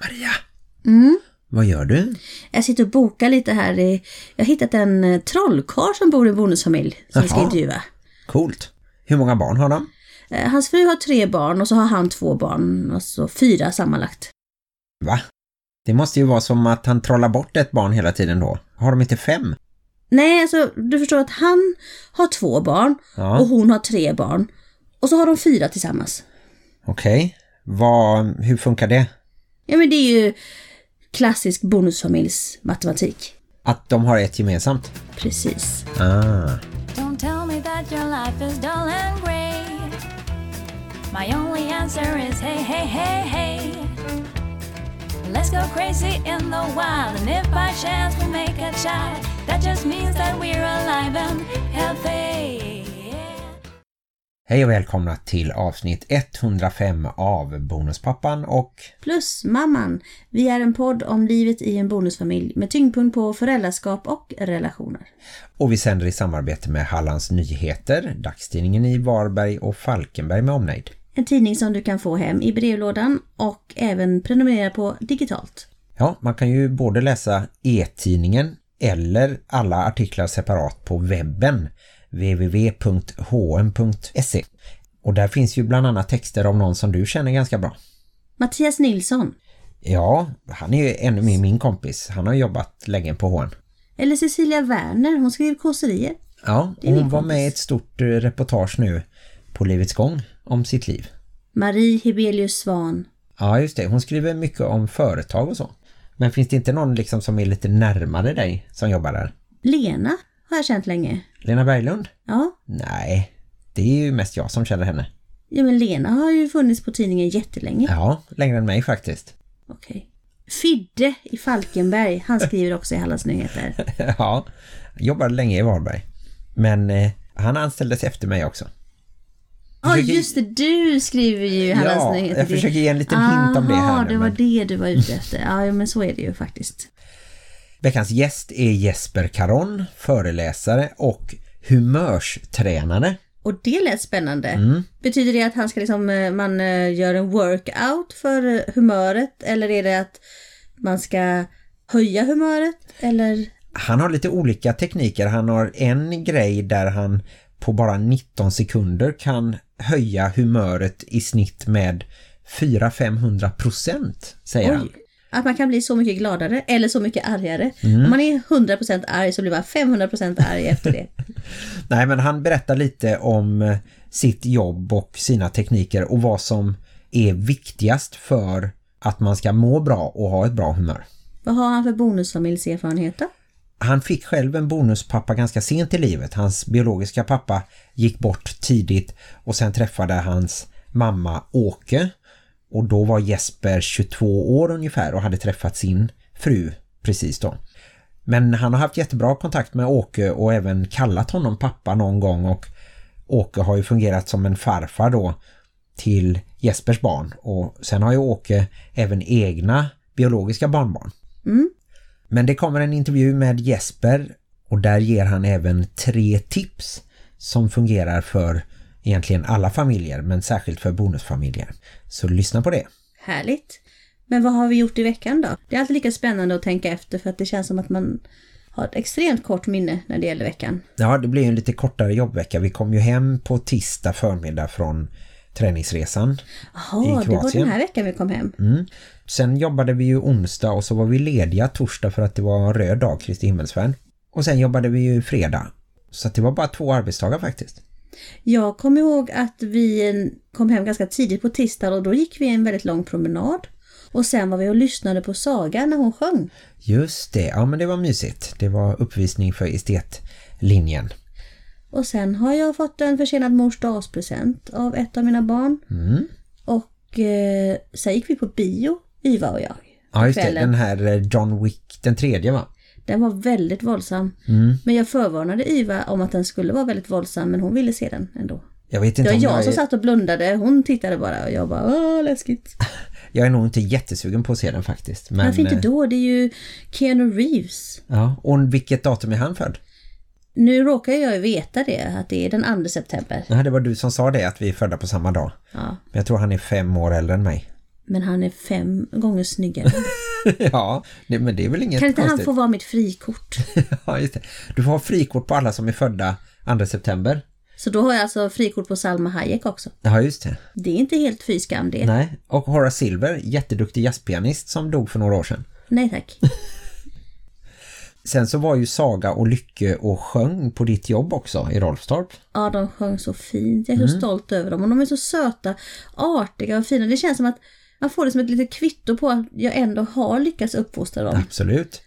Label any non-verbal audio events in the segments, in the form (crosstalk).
Maria, Mm. vad gör du? Jag sitter och bokar lite här. i- Jag har hittat en eh, trollkarl som bor i en bonusfamilj som vi ska Jaha. intervjua. Coolt. Hur många barn har de? Eh, Hans fru har tre barn och så har han två barn, alltså fyra sammanlagt. Va? Det måste ju vara som att han trollar bort ett barn hela tiden då. Har de inte fem? Nej, alltså du förstår att han har två barn Ja. och hon har tre barn. Och så har de fyra tillsammans. Okej. Vad, hur funkar det? Ja men det är ju klassisk bonusfamiljs matematik. Att de har ett gemensamt? Precis. Ah. Don't tell me that your life is dull and grey. My only answer is hey, hey, hey, hey. Let's go crazy in the wild, and if by chance we make a child, that just means that we're alive and healthy. Hej och välkomna till avsnitt 105 av Bonuspappan och Plus mamman. Vi är en podd om livet i en bonusfamilj med tyngdpunkt på föräldraskap och relationer. och vi sänder i samarbete med Hallands Nyheter, dagstidningen i Varberg och Falkenberg med omnejd. En tidning som du kan få hem i brevlådan och även prenumerera på digitalt. Ja, man kan ju både läsa e-tidningen eller alla artiklar separat på webben www.hm.se och där finns ju bland annat texter om någon som du känner ganska bra. Mattias Nilsson. Ja, han är ju ännu mer min kompis. Han har jobbat länge på HN. Eller Cecilia Werner. Hon skriver kåserier. Ja, hon var med i ett stort eh, reportage nu på Livets gång om sitt liv. Marie Hebelius Svan. Ja, just det. Hon skriver mycket om företag och så. Men finns det inte någon liksom som är lite närmare dig som jobbar där? Lena har jag känt länge. Lena Berglund? Ja, Nej, det är ju mest jag som känner henne. ja men Lena har ju funnits på tidningen jättelänge. Ja, längre än mig faktiskt. Okej. Fidde i Falkenberg. Han (laughs) skriver också i Hallands Nyheter. ja, jobbade länge i Varberg. Men eh, han anställdes efter mig också. Ja, Försöker- just det. Du skriver ju Hallands Ja, Nyheter. jag försöker ge en liten hint om det här Aha, nu, det var men- det du var ute efter. Ja, men så är det ju faktiskt. Veckans gäst är Jesper Caron, föreläsare och humörstränare. Och det lät spännande. Mm. Betyder det att han ska liksom, eh, man eh, gör en workout för eh, humöret? Eller är det att man ska höja humöret? Eller? Han har lite olika tekniker. Han har en grej där han på bara 19 sekunder kan höja humöret i snitt med 400-500 procent, säger han. Att man kan bli så mycket gladare eller så mycket argare. Mm. Om man är 100% arg så blir man 500% arg efter det. (laughs) Nej, men han berättar lite om eh, sitt jobb och sina tekniker och vad som är viktigast för att man ska må bra och ha ett bra humör. Vad har han för bonusfamiljserfarenhet då? Han fick själv en bonuspappa ganska sent i livet. Hans biologiska pappa gick bort tidigt och sen träffade hans mamma Åke. Och då var Jesper 22 år ungefär och hade träffat sin fru precis då. Men han har haft jättebra kontakt med Åke och även kallat honom pappa någon gång och Åke har ju fungerat som en farfar då till Jespers barn och sen har ju Åke även egna biologiska barnbarn. Mm. Men det kommer en intervju med Jesper och där ger han även tre tips som fungerar för egentligen alla familjer men särskilt för bonusfamiljer. Så lyssna på det. Härligt. Men vad har vi gjort i veckan då? Det är alltid lika spännande att tänka efter för att det känns som att man har ett extremt kort minne när det gäller veckan. Ja, det blir en lite kortare jobbvecka. Vi kom ju hem på tisdag förmiddag från träningsresan. Jaha, I det var Kroatien. den här veckan vi kom hem. Mm. Sen jobbade vi ju onsdag och så var vi lediga torsdag för att det var en röd dag, Kristi himmelsfärd. Och sen jobbade vi ju fredag. Så att det var bara två arbetsdagar faktiskt. Jag kommer ihåg att vi kom hem ganska tidigt på tisdag och då gick vi en väldigt lång promenad. Och sen var vi och lyssnade på Saga när hon sjöng. Just det, ja men det var mysigt. Det var uppvisning för estetlinjen. Och sen har jag fått en försenad mors dagspresent av ett av mina barn. Mm. Och eh, sen gick vi på bio, Iva och jag. Ja just det, den här eh, John Wick, den tredje va? Den var väldigt våldsam. Mm. Men jag förvarnade Iva om att den skulle vara väldigt våldsam men hon ville se den ändå. Jag vet Det inte var om jag jag som är, satt och blundade. Hon tittade bara och jag bara åh läskigt. (laughs) jag är nog inte jättesugen på att se den faktiskt. Men, Varför inte eh, då? Det är ju Keanu Reeves. Ja, och vilket datum är han född? Nu råkar jag ju veta det, att det är den 2 september. Ja, det var du som sa det, att vi är födda på samma dag. Ja. Men jag tror han är fem år äldre än mig. Men han är fem gånger snyggare. (laughs) ja, det, men det är väl inget kan inte han konstigt. få vara mitt frikort? (laughs) ja, just det. Du får ha frikort på alla som är födda 2 september. Så då har jag alltså frikort på Salma Hayek också. Ja, just det. Det är inte helt fy skam det. Nej, och Horace Silver, jätteduktig jazzpianist som dog för några år sedan. Nej tack. (laughs) Sen så var ju Saga och Lycke och sjöng på ditt jobb också i Rolfstorp. Ja, de sjöng så fint. Jag är så stolt över dem. Och de är så söta, artiga och fina. Det känns som att man får det som ett litet kvitto på att jag ändå har lyckats uppfostra dem. Absolut.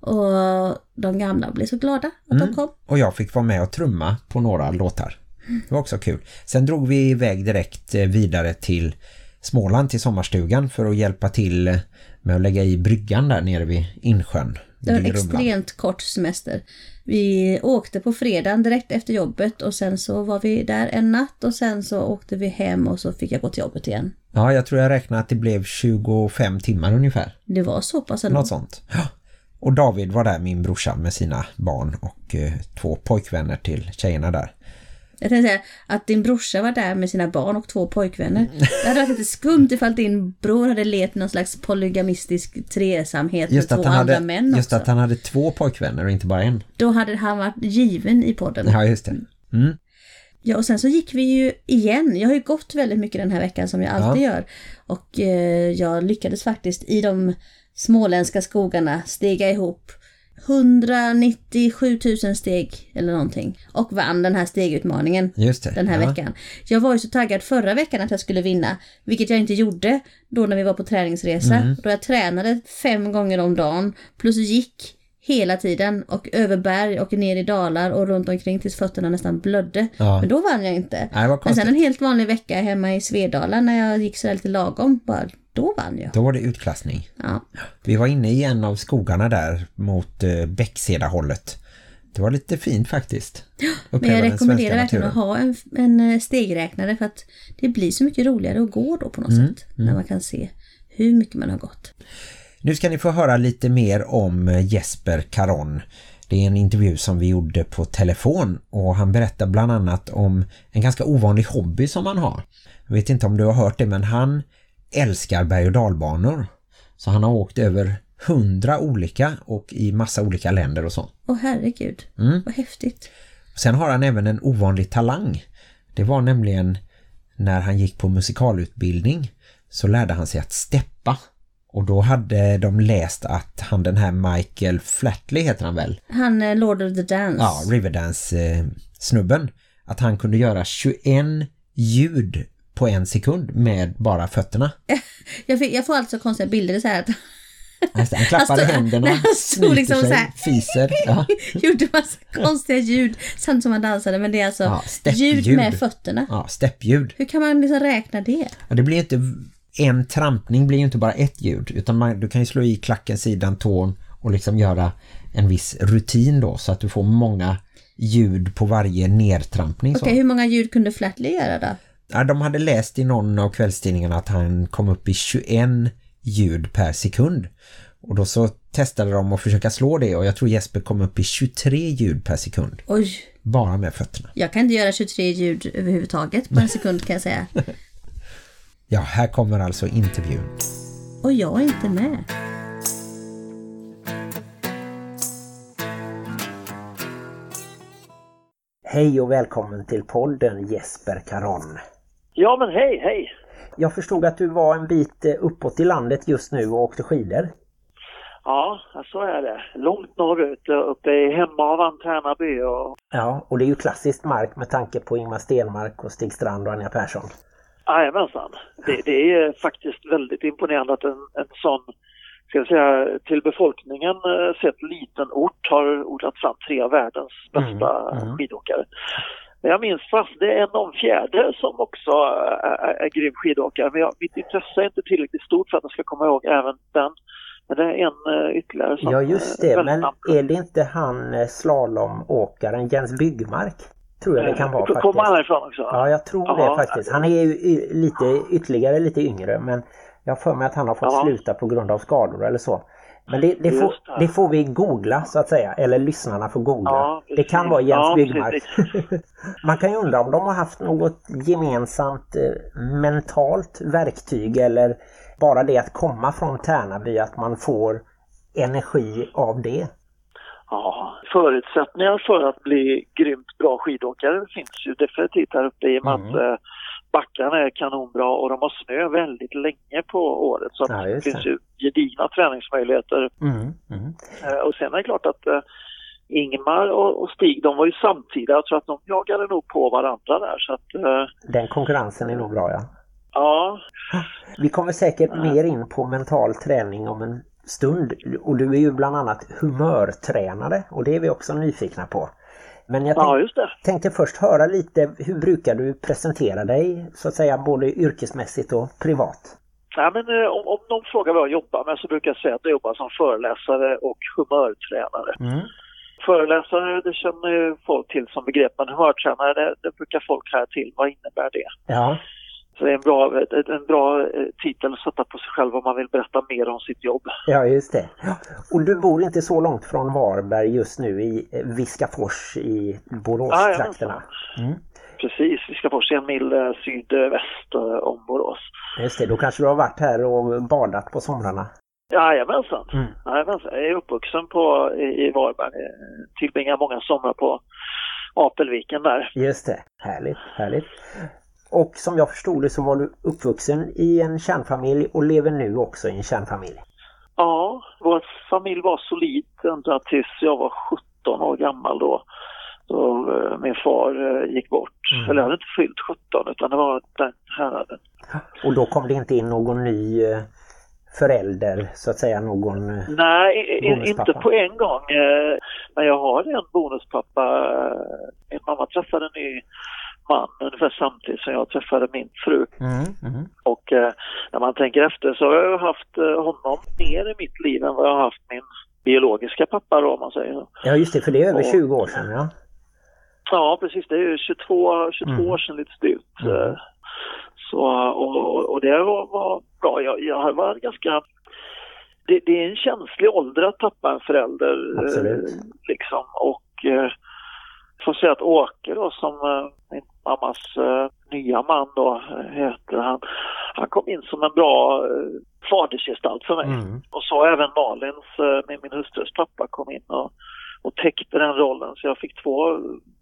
Och de gamla blev så glada att de kom. Och jag fick vara med och trumma på några låtar. Det var också kul. Sen drog vi iväg direkt eh, vidare till Småland till sommarstugan för att hjälpa till eh, med att lägga i bryggan där nere vid Insjön. Det var en extremt kort semester. Vi åkte på fredagen direkt efter jobbet och sen så var vi där en natt och sen så åkte vi hem och så fick jag gå till jobbet igen. Ja, jag tror jag räknar att det blev 25 timmar ungefär. Det var så pass ändå. Något sånt. Ja. Och David var där, min brorsa, med sina barn och eh, två pojkvänner till tjejerna där. Jag tänkte säga att din brorsa var där med sina barn och två pojkvänner. Det hade varit lite skumt ifall din bror hade levt någon slags polygamistisk tresamhet Just med två andra hade, män just också. att han hade två pojkvänner och inte bara en. Då hade han varit given i podden. Ja, just det. Mm. Ja, och sen så gick vi ju igen. Jag har ju gått väldigt mycket den här veckan som jag alltid gör. Och eh, jag lyckades faktiskt i de småländska skogarna stega ihop 197 000 steg eller någonting. Och vann den här stegutmaningen Just det. den här ja. veckan. Jag var ju så taggad förra veckan att jag skulle vinna, vilket jag inte gjorde då när vi var på träningsresa. Mm. Då jag tränade fem gånger om dagen, plus gick hela tiden och över berg och ner i dalar och runt omkring tills fötterna nästan blödde. Ja. Men då vann jag inte. Nej, Men sen en helt vanlig vecka hemma i Svedala när jag gick så här lite lagom, bara, då vann jag. Då var det utklassning. Ja. Vi var inne i en av skogarna där mot eh, Bäckseda-hållet. Det var lite fint faktiskt. Men Uppleva jag den rekommenderar verkligen att ha en, en eh, stegräknare för att det blir så mycket roligare att gå då på något Mm, sätt. När man kan se hur mycket man har gått. Nu ska ni få höra lite mer om eh, Jesper Caron. Det är en intervju som vi gjorde på telefon och han berättar bland annat om en ganska ovanlig hobby som han har. Jag vet inte om du har hört det men han älskar berg- och dalbanor. Så han har åkt över hundra olika och i massa olika länder och så. Åh herregud, Mm. vad häftigt. Sen har han även en ovanlig talang. Det var nämligen när han gick på musikalutbildning så lärde han sig att steppa. Och då hade de läst att han den här Michael Flatley heter han väl? Han är Lord of the Dance. Ja, Riverdance-snubben. Att han kunde göra 21 ljud på en sekund med bara fötterna. (laughs) Jag, fick, jag får alltså konstiga bilder så här att Han han klappade Han stod- händerna, (laughs) han stod liksom sig, så här. fiser. Ja. (laughs) gjorde massa konstiga ljud samtidigt som han dansade. Men det är alltså Ja, ljud med fötterna. ja, steppljud. Hur kan man liksom räkna det? Ja, det blir inte en trampning blir ju inte bara ett ljud utan man, du kan ju slå i klacken, sidan, tån och liksom göra en viss rutin då så att du får många ljud på varje nedtrampning. Okej, hur många ljud kunde Flatley göra då? Ja, de hade läst i någon av kvällstidningarna att han kom upp i 21 ljud per sekund. Och då så testade de att försöka slå det och jag tror Jesper kom upp i 23 ljud per sekund. Oj, Bara med fötterna. jag kan inte göra 23 ljud överhuvudtaget på en sekund kan jag säga. (laughs) Ja, här kommer alltså intervjun. Och jag är inte med. Hej och välkommen till podden Jesper Caron. Ja men hej, hej! Jag förstod att du var en bit eh, uppåt i landet just nu och åkte skidor. Ja, så är det. Långt norrut, uppe i Hemavan, Tärnaby och... Ja, och det är ju klassiskt mark med tanke på Ingmar Stenmark och Stig Strand och Anja Persson. Jajamensan. Det, det är faktiskt väldigt imponerande att en, en sån, ska jag säga, till befolkningen eh, sett liten ort har odlat fram tre av världens bästa Mm, mm. skidåkare. Jag minns fast det är om fjärde som också är, är, är grym skidåkare. Men jag, mitt intresse är inte tillräckligt stort för att jag ska komma ihåg även den. Men det är en uh, ytterligare som Ja just eh, det, väldigt men är det inte han eh, slalomåkaren Jens Byggmark? Tror jag det kan vara Kommer faktiskt. han ifrån också? Ja, jag tror Ja, det faktiskt. Han är ju lite, ytterligare lite yngre men jag har för mig att han har fått Ja. sluta på grund av skador eller så. Men det, det, får, det. får vi googla så att säga, eller lyssnarna får googla. Ja, det kan vara Jens Ja, Byggmark. (laughs) Man kan ju undra om de har haft något gemensamt eh, mentalt verktyg eller bara det att komma från Tärnaby, att man får energi av det? Ja, förutsättningar för att bli grymt bra skidåkare finns ju definitivt här uppe i och med Mm. att eh, backarna är kanonbra och de har snö väldigt länge på året. Så Ja, det finns ju gedigna träningsmöjligheter. Mm, mm. Eh, och sen är det klart att eh, Ingmar och, och Stig, de var ju samtida. Jag tror att de jagade nog på varandra där. Så att, eh, Den konkurrensen är nog bra ja. ja, Vi kommer säkert mer in på mental träning om en stund och du är ju bland annat humörtränare och det är vi också nyfikna på. Men jag ja, tänk, det. tänkte först höra lite, hur brukar du presentera dig så att säga både yrkesmässigt och privat? Ja, men, eh, om, om någon frågar vad jag jobbar med så brukar jag säga att jag jobbar som föreläsare och humörtränare. Mm. Föreläsare, det känner ju folk till som begrepp, men humörtränare, det, det brukar folk här till. Vad innebär det? Ja, Så det är en bra, en bra eh, titel att sätta på sig själv om man vill berätta mer om sitt jobb. ja just det. Och du bor inte så långt från Varberg just nu i eh, Viskafors i Boråstrakterna. Mm. Precis, vi ska få se en mil eh, sydväst om Borås. Just det, då kanske du har varit här och badat på somrarna. Jajamensan. Mm. Jajamensan. Jag är uppvuxen på, i, i Varberg. Tillbringar många somrar på Apelviken där. Just det, härligt, härligt. Och som jag förstod det så var du uppvuxen i en kärnfamilj och lever nu också i en kärnfamilj. Ja, vår familj var solid ända tills jag var 17 år gammal då. Då eh, min far eh, gick bort. Mm. Eller jag hade inte fyllt 17 utan det var den häraden. Och då kom det inte in någon ny eh, förälder, så att säga någon... Nej, Bonuspappa. inte på en gång. Men jag har en bonuspappa. Min mamma träffade en ny man ungefär samtidigt som jag träffade min fru. Mm, mm. Och eh, när man tänker efter så har jag haft eh, honom mer i mitt liv än vad jag har haft min biologiska pappa då om man säger så. Ja just det, för det är över Och- 20 år sedan ja. Ja, precis. Det är ju 22, 22 Mm. år sedan lite styvt. Mm. Eh, Så, och, och det var, var bra. Jag, jag var ganska... Det, det är en känslig ålder att tappa en förälder. eh, Absolut. Liksom. Och eh, får säga att Åke då som eh, min mammas eh, nya man då eh, heter han. Han kom in som en bra fadersgestalt för mig. Mm. Och så även Malins, min, min hustrus pappa kom in och, och täckte den rollen. Så jag fick två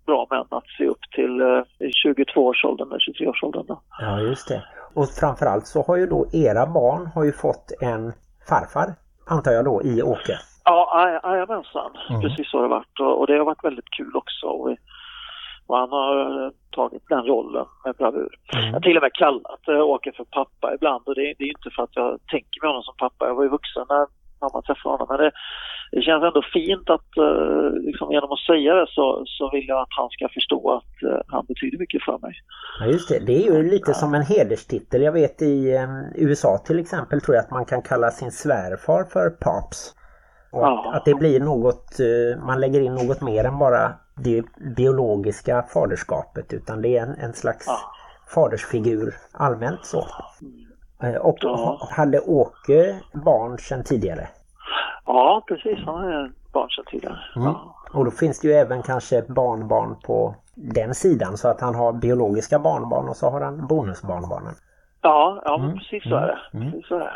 bra män att se upp till i 22-årsåldern eller 23-årsåldern. då. Ja just det. Och framförallt så har ju då era barn har ju fått en farfar, antar jag då, i Åke. Ja, aj- jajamensan. Mm. Precis så har det varit. Och, och det har varit väldigt kul också. Och, vi- och han har eh, tagit den rollen med bravur. Jag har Mm. till och med kallat äh, Åke för pappa ibland och det, det är inte för att jag tänker mig honom som pappa. Jag var ju vuxen när mamma träffade honom. Men det, det känns ändå fint att eh, liksom, genom att säga det så, så vill jag att han ska förstå att han betyder mycket för mig. Ja just det, det är ju lite som en hederstitel. Jag vet i USA till exempel tror jag att man kan kalla sin svärfar för Pops. Och Ja. att, det blir något, eh, man lägger in något mer än bara det biologiska faderskapet utan det är en, en slags Ja. fadersfigur allmänt så. Eh, Och Ja. hade Åke barn sedan tidigare? Ja, precis. Han är barn sedan tidigare. Mm. Och då finns det ju även kanske barnbarn på den sidan så att han har biologiska barnbarn och så har han bonusbarnbarnen. Ja, ja Mm, precis så är det. mm, Precis så är det.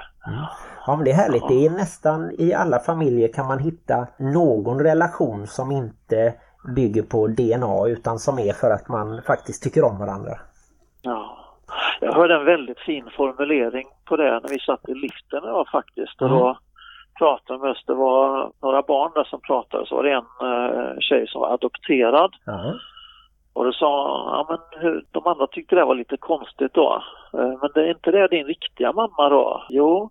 Ja men det är härligt. Det är nästan i alla familjer kan man hitta någon relation som inte bygger på DNA utan som är för att man faktiskt tycker om varandra. Ja. Jag hörde en väldigt fin formulering på det när vi satt i liften idag faktiskt. Och Mm. då pratade vi just, det var några barn där som pratade, så var det en eh, tjej som var adopterad. Och då sa ja men hur, de andra tyckte det var lite konstigt då. Eh, men det är inte det din riktiga mamma då? Jo,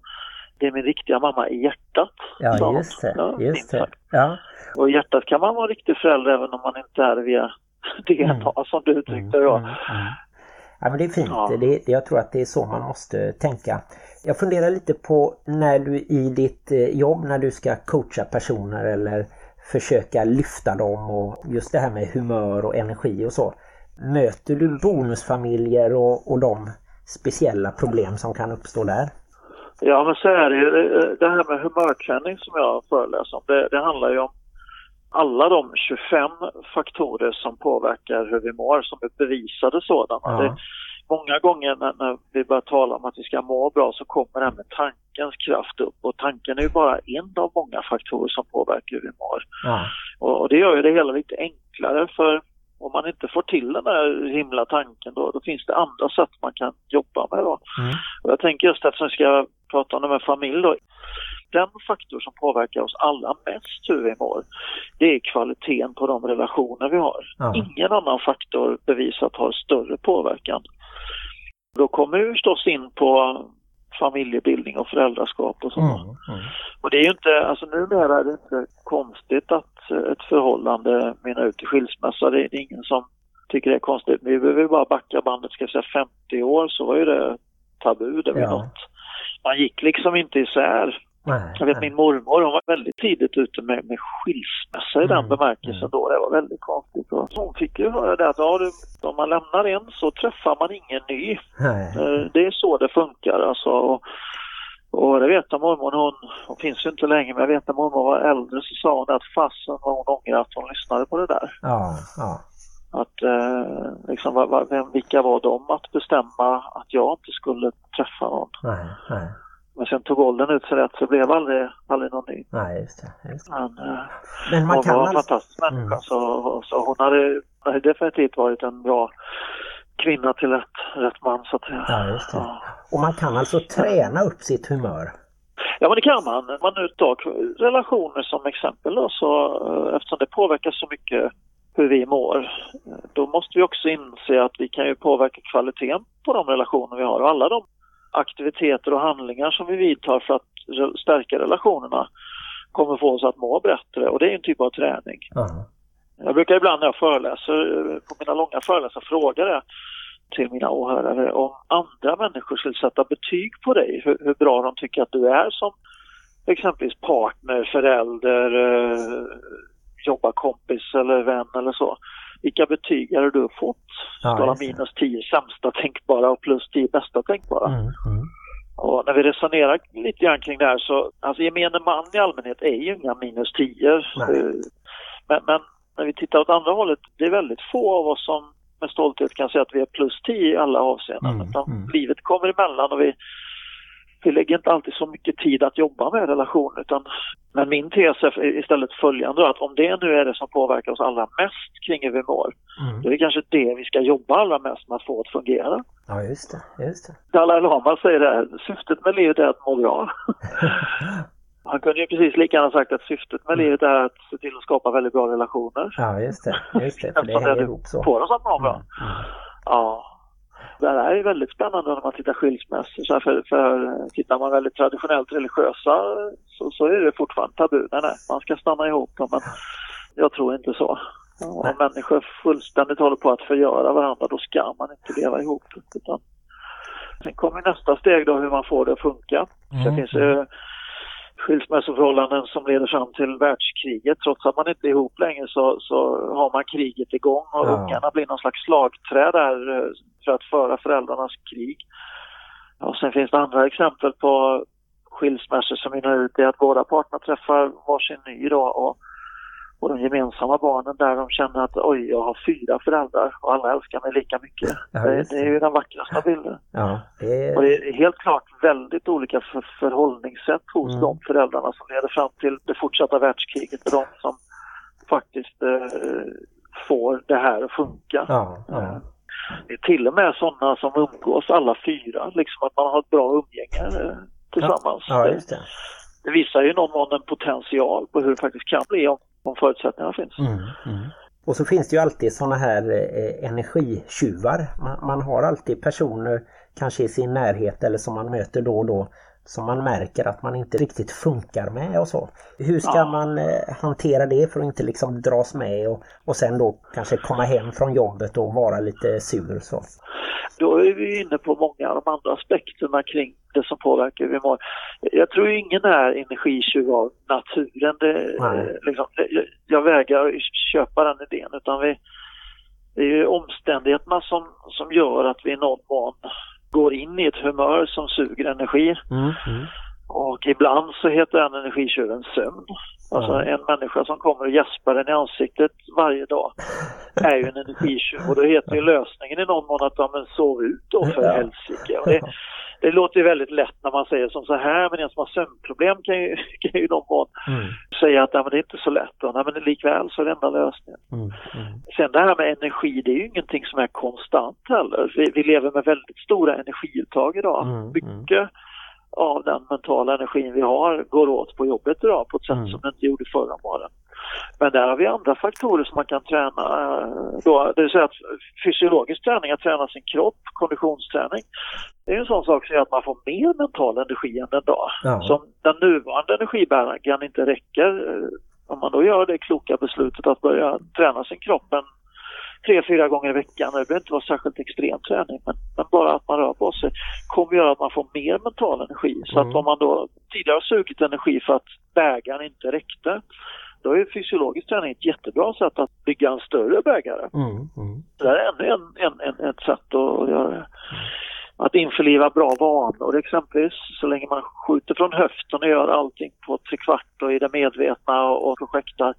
det är min riktiga mamma i hjärtat. Ja just det. Ja, Just det. Ja. Och i hjärtat kan man vara riktig förälder även om man inte är via (laughs) DNA som du uttryckte då. Mm, mm. Ja men det är fint. Ja. Det, jag tror att det är så man måste tänka. Jag funderar lite på när du i ditt eh, jobb när du ska coacha personer eller försöka lyfta dem och just det här med humör och energi och så. Möter du bonusfamiljer och, och de speciella problem som kan uppstå där? Ja, men så är det ju. Det- här med humörträning som jag föreläser om, det, det handlar ju om alla de 25 faktorer som påverkar hur vi mår, som är bevisade sådana. Ja. Det många gånger när, när, vi börjar tala om att vi ska må bra så kommer det här med tankens kraft upp och tanken är ju bara en av många faktorer som påverkar hur vi mår. Ja. Och, och det gör ju det hela lite enklare för om man inte får till den där himla tanken då, då finns det andra sätt man kan jobba med då. Mm. Och jag tänker just eftersom vi ska prata om det med familj då, den faktor som påverkar oss allra mest hur vi mår, det är kvaliteten på de relationer vi har. Ja. Ingen annan faktor bevisat har större påverkan. Då kommer vi förstås in på familjebildning och föräldraskap och så. Mm. Mm. Och det är ju inte, alltså numera är det inte konstigt att ett förhållande mynnar ut i skilsmässa. Det är ingen som tycker det är konstigt. Vi behöver bara backa bandet, ska säga 50 år så var ju det tabu det vid Ja. något. Man gick liksom inte isär. Nej, Jag vet min mormor, hon var väldigt tidigt ute med, med skilsmässa i den Mm, bemärkelsen mm. då. Det var väldigt konstigt. Och hon fick ju höra det att ja, du, om man lämnar en så träffar man ingen ny. Nej. Eh, Det är så det funkar alltså. Och, och det vet jag mormor, hon, hon finns ju inte längre, men jag vet när mormor var äldre så sa hon att fasen vad hon ångrar att hon lyssnade på det där. Ja, ja. Att eh, liksom, vem, vilka var de att bestämma att jag inte skulle träffa någon? Nej, nej. Men sen tog åldern ut sig rätt så blev aldrig, aldrig någon ny. Nej, just det. Just det. Men, eh, Men man hon kan var en alltså... fantastisk människa Mm. så, så hon hade, hade definitivt varit en bra kvinna till rätt, rätt man så att säga. Ja, just det. Ja. Och man kan alltså träna upp sitt humör. Ja men det kan man. Om man nu tar relationer som exempel då, så eh, eftersom det påverkar så mycket hur vi mår, eh, då måste vi också inse att vi kan ju påverka kvaliteten på de relationer vi har och alla de aktiviteter och handlingar som vi vidtar för att stärka relationerna kommer få oss att må bättre och det är en typ av träning. Ja. Jag brukar ibland när jag föreläser, eh, på mina långa föreläsningar, fråga det till mina åhörare om andra människor skulle sätta betyg på dig, hur, hur bra de tycker att du är som exempelvis partner, förälder, eh, jobbarkompis eller vän eller så. Vilka betyg har du fått? Ja, Skala det. minus 10 sämsta tänkbara och plus 10 bästa tänkbara. Mm, mm. Och när vi resonerar lite grann kring det här så, alltså gemene man i allmänhet är ju inga minus 10 Nej. men, men när vi tittar åt andra hållet, det är väldigt få av oss som med stolthet kan säga att vi är plus 10 i alla avseenden. Mm, mm. livet kommer emellan och vi, vi lägger inte alltid så mycket tid att jobba med relationer. Utan, men min tes är istället följande, att om det nu är det som påverkar oss allra mest kring hur vi mår, Mm. då är det kanske det vi ska jobba allra mest med att få att fungera. Ja, just det. Just det. Dalai Lama säger det här, syftet med livet är att må bra. (laughs) Han kunde ju precis lika gärna sagt att syftet med livet är att se till att skapa väldigt bra relationer. Ja, just det. Just det. För det hänger det ihop så. får oss att må bra. Mm, mm. Ja. Det här är väldigt spännande när man tittar skilsmässor. Så För, för tittar man väldigt traditionellt religiösa så, så är det fortfarande tabu. Nej, nej, man ska stanna ihop. Men jag tror inte så. Om människor fullständigt håller på att förgöra varandra då ska man inte leva ihop. Utan sen kommer nästa steg då hur man får det att funka. Mm, Det finns ju skilsmässoförhållanden som leder fram till världskriget. Trots att man inte är ihop längre så, så har man kriget igång och Ja. ungarna blir någon slags slagträ där eh, för att föra föräldrarnas krig. Och sen finns det andra exempel på skilsmässor som mynnar ut i att båda parterna träffar varsin ny då och, och de gemensamma barnen där de känner att oj, jag har fyra föräldrar och alla älskar mig lika mycket. Ja, det, det är ju den vackraste bilden. Ja, det Och det är helt klart väldigt olika för, förhållningssätt hos Mm. de föräldrarna som leder fram till det fortsatta världskriget och de som faktiskt eh, får det här att funka. Ja, ja. Det är till och med sådana som umgås alla fyra, liksom att man har ett bra umgänge eh, tillsammans. Ja, det, det. visar ju någon mån en potential på hur det faktiskt kan bli om, om förutsättningarna finns. Mm, mm. Och så finns det ju alltid sådana här eh, energitjuvar. Man, man har alltid personer kanske i sin närhet eller som man möter då och då som man märker att man inte riktigt funkar med och så. Hur ska Ja. man eh, hantera det för att inte liksom dras med och, och sen då kanske komma hem från jobbet och vara lite sur så? Då är vi inne på många av de andra aspekterna kring det som påverkar hur vi mår. Jag tror ingen är energitjuv av naturen. Det, Nej. liksom, det, jag, jag vägrar köpa den idén utan vi, det är ju omständigheterna som, som gör att vi i någon mån går in i ett humör som suger energi. Mm, mm. Och ibland så heter den energitjuven sömn. Alltså en människa som kommer och gäspar en i ansiktet varje dag. är ju en energitjuv och då heter ju lösningen i någon mån att ja, men sov ut då för helsike. Det, det låter ju väldigt lätt när man säger som så här, men en som har sömnproblem kan ju, (laughs) kan ju någon Mm. säga att ja, men det är inte så lätt. Och, nej, men likväl så är det enda lösningen. Mm. Mm. Sen det här med energi, det är ju ingenting som är konstant heller. Vi, vi lever med väldigt stora energiuttag idag. Mm, Mycket av den mentala energin vi har går åt på jobbet idag på ett sätt Mm. som det inte gjorde förra om åren. Men där har vi andra faktorer som man kan träna. eh, Då, det vill säga att fysiologisk träning, att träna sin kropp, konditionsträning. Det är en sån sak som gör att man får mer mental energi än en dag. Ja. Som den nuvarande energibäraren inte räcker. eh, Om man då gör det kloka beslutet att börja träna sin kropp en tre, fyra gånger i veckan. Det behöver inte vara särskilt extrem träning men, men bara att man rör på sig kommer göra att man får mer mental energi. Så Mm. att om man då tidigare har sugit energi för att bägaren inte räckte då är fysiologisk träning ett jättebra sätt att bygga en större bägare. Mm. Mm. Det är ännu en, en, en, ett sätt att göra det. Att införliva bra vanor exempelvis, så länge man skjuter från höften och gör allting på trekvart och i det medvetna och, och projektar.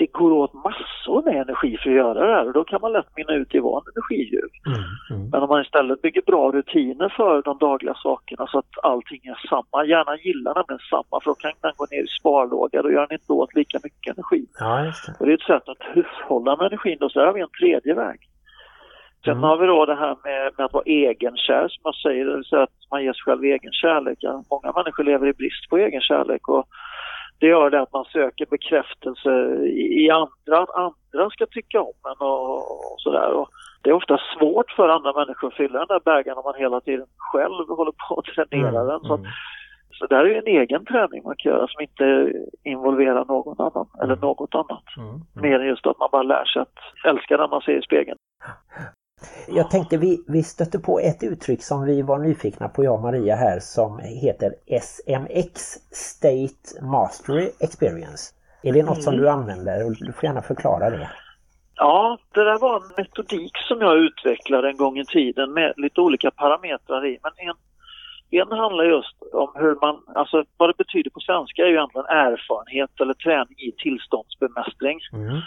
Det går åt massor med energi för att göra det här och då kan man lätt minna ut i vara en energidjuv. Mm. Mm. Men om man istället bygger bra rutiner för de dagliga sakerna så att allting är samma, gärna gillar nämligen samma för då kan den gå ner i sparlåga, då gör den inte åt lika mycket energi. Ja, det. Och det är ett sätt att hushålla med energin då, så där har vi en tredje väg. Sen Mm. har vi då det här med, med att vara egenkär som jag säger, det vill säga att man ger sig själv egen kärlek. Ja, många människor lever i brist på egen kärlek och det gör det att man söker bekräftelse i, i andra, att andra ska tycka om en och, och sådär. Det är ofta svårt för andra människor att fylla den där bägaren om man hela tiden själv håller på att tränera den. Så, att, Mm. så där är ju en egen träning man kan göra som inte involverar någon annan eller Mm. något annat. Mm. Mm. Mer än just att man bara lär sig att älska den man ser i spegeln. Jag tänkte vi, vi stötte på ett uttryck som vi var nyfikna på, jag och Maria här, som heter SMX, State Mastery Experience. Är det något som Mm. du använder? Du får gärna förklara det. Ja, det där var en metodik som jag utvecklade en gång i tiden med lite olika parametrar i. Men en, en handlar just om hur man, alltså vad det betyder på svenska är ju egentligen erfarenhet eller träning i tillståndsbemästring. Mm.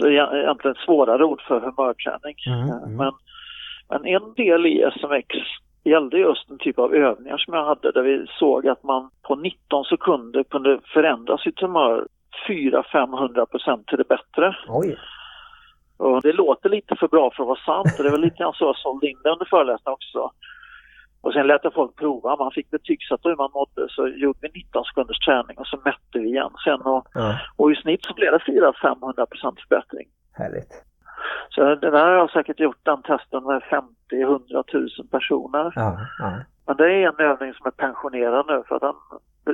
Egentligen ett svårare ord för humörträning. Mm, Eh, mm. Men, men en del i SMX gällde just en typ av övningar som jag hade där vi såg att man på 19 sekunder kunde förändra sitt humör 400-500 procent till det bättre. Oj. Och det låter lite för bra för att vara sant och det var lite grann så jag sålde in det under föreläsningen också. Och sen lät jag folk prova, man fick betygsätta hur man mådde så gjorde vi 19 sekunders träning och så mätte vi igen sen och, Ja, och i snitt så blev det 400-500 procent förbättring. härligt. Så det där har jag säkert gjort den testen med 50-100 000 personer. Ja, ja. Men det är en övning som är pensionerad nu för den,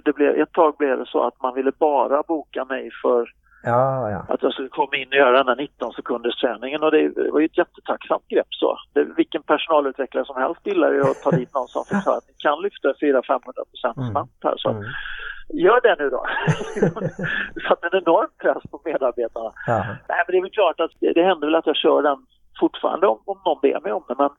det blev, ett tag blev det så att man ville bara boka mig för Ja, ja. att jag skulle komma in och göra den här 19 sekunders träningen och det var ju ett jättetacksamt grepp så. Det, vilken personalutvecklare som helst gillar ju att ta dit någon som förklarar att ni kan lyfta 400-500 procent Mm. här. Så att, Mm. gör det nu då! det (laughs) satt en enorm press på medarbetarna. ja. Nej men det är väl klart att det, det händer väl att jag kör den fortfarande om, om någon ber mig om det men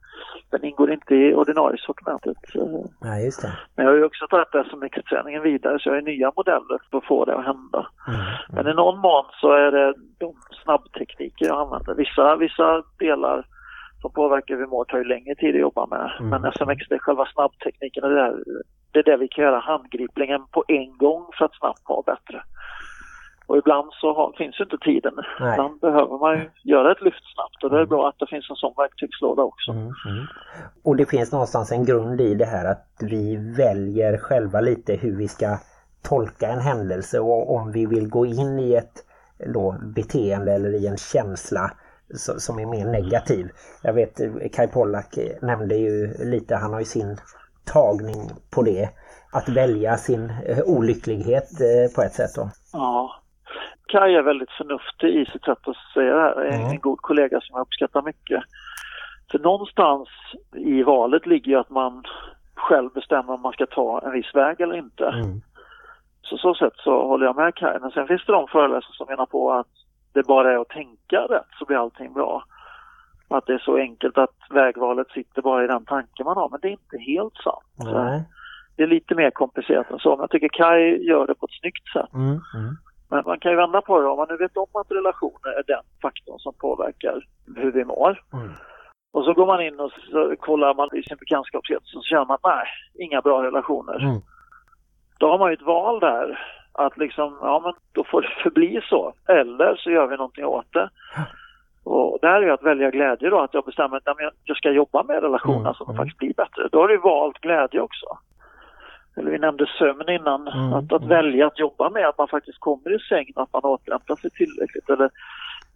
den ingår inte i ordinarie sortimentet. Eh, ja just det. Men jag har ju också tagit SMX-träningen vidare så jag har nya modeller för att få det att hända. Mm. Men i någon mån så är det de snabbtekniker jag använder. Vissa, vissa delar som påverkar hur vi mår tar ju längre tid att jobba med. Mm. Men SMX det är själva snabbtekniken. Det, där, det är det vi kan göra handgripligen på en gång för att snabbt må bättre. Och ibland så har, finns ju inte tiden. Nej. Ibland behöver man ju göra ett lyft snabbt och det är bra att det finns en sån verktygslåda också. Mm, mm. Och det finns någonstans en grund i det här att vi väljer själva lite hur vi ska tolka en händelse och om vi vill gå in i ett då, beteende eller i en känsla som är mer negativ. Jag vet Kai Pollak nämnde ju lite, han har ju sin tagning på det. Att välja sin eh, olycklighet eh, på ett sätt då. Ja. Kaj är väldigt förnuftig i sitt sätt att säga det här. En, Mm. god kollega som jag uppskattar mycket. För någonstans i valet ligger ju att man själv bestämmer om man ska ta en viss väg eller inte. Mm. Så så sätt så håller jag med Kaj. Men sen finns det de föreläsare som menar på att det bara är att tänka rätt så blir allting bra. Att det är så enkelt att vägvalet sitter bara i den tanken man har. Men det är inte helt sant. Nej. Det är lite mer komplicerat än så. Men jag tycker Kaj gör det på ett snyggt sätt. Mm. Men man kan ju vända på det om man nu vet om att relationer är den faktorn som påverkar hur vi mår. Mm. Och så går man in och så kollar man i sin bekantskapskrets och så känner man nej, inga bra relationer. Mm. Då har man ju ett val där att liksom, ja men då får det förbli så. Eller så gör vi någonting åt det. Och där är ju att välja glädje då, att jag bestämmer att jag ska jobba med relationerna Mm, så de mm. faktiskt blir bättre. Då har du valt glädje också. Eller vi nämnde sömn innan, Mm, att, att mm. välja att jobba med att man faktiskt kommer i säng, att man återhämtar sig tillräckligt eller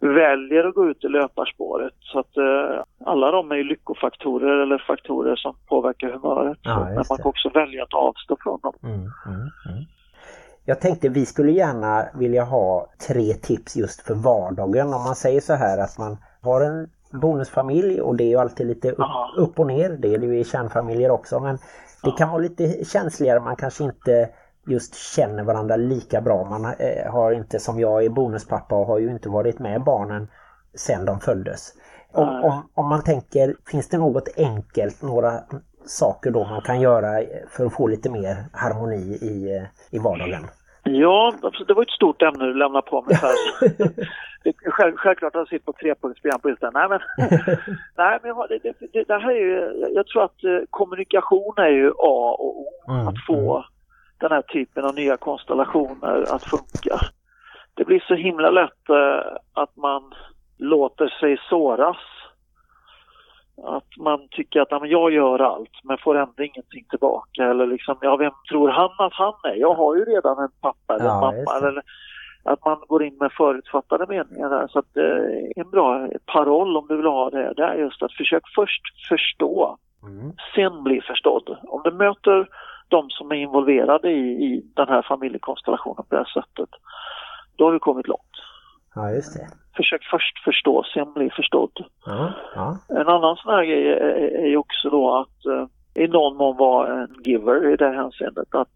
väljer att gå ut i löparspåret. Så att eh, alla de är ju lyckofaktorer eller faktorer som påverkar humöret. Ja, men man kan också välja att avstå från dem. Mm, mm, mm. Jag tänkte vi skulle gärna vilja ha tre tips just för vardagen. Om man säger så här att man har en bonusfamilj och det är ju alltid lite upp, upp och ner. Det är det ju i kärnfamiljer också men det kan vara lite känsligare. Man kanske inte just känner varandra lika bra. Man eh, har inte som jag är bonuspappa och har ju inte varit med barnen sedan de föddes. Om, om, om man tänker, finns det något enkelt, några saker då man kan göra för att få lite mer harmoni i, i vardagen? Ja, det var ett stort ämne du lämnade på mig här. (laughs) Det Själv, självklart har jag sitt på trepunktsprogram på det. Nej men, (laughs) nej, men jag det, det, det, här är ju, jag tror att eh, kommunikation är ju A och O. Mm, att få den här typen av nya konstellationer att funka. Det blir så himla lätt eh, att man låter sig såras. Att man tycker att jag gör allt men får ändå ingenting tillbaka. Eller liksom, ja vem tror han att han är? Jag har ju redan en pappa eller Ja, mamma. Eller, att man går in med förutfattade meningar där. Så att eh, en bra paroll om du vill ha det, det är just att försök först förstå Mm. sen bli förstådd. Om du möter de som är involverade i, i den här familjekonstellationen på det här sättet, då har vi kommit långt. Ja, just det. Försök först förstå, sen bli förstådd. Ja, ja. En annan sån här grej är, är ju också då att eh, i någon mån vara en giver i det här hänseendet. Att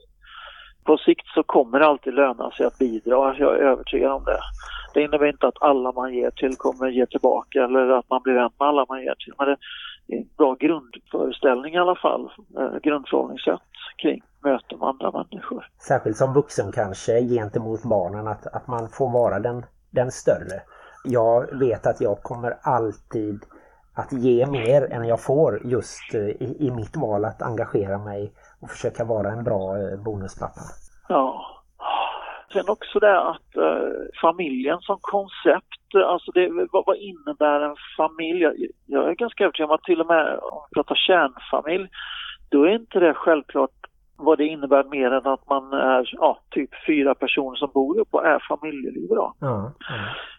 på sikt så kommer det alltid löna sig att bidra, jag är övertygad om det. Det innebär inte att alla man ger till kommer ge tillbaka eller att man blir vän med alla man ger till. Men det är en bra grundföreställning i alla fall, eh, grundförhållningssätt kring möten med andra människor. Särskilt som vuxen kanske gentemot barnen att, att man får vara den, den större. Jag vet att jag kommer alltid att ge mer än jag får just eh, i, i mitt val att engagera mig och försöka vara en bra eh, bonuspappa. Ja. Sen också det att eh, familjen som koncept, alltså det, vad, vad innebär en familj? Jag, jag är ganska övertygad om att till och med om vi pratar kärnfamilj, då är inte det självklart vad det innebär mer än att man är ja, typ fyra personer som bor ihop och är familjeliv. Ja, ja.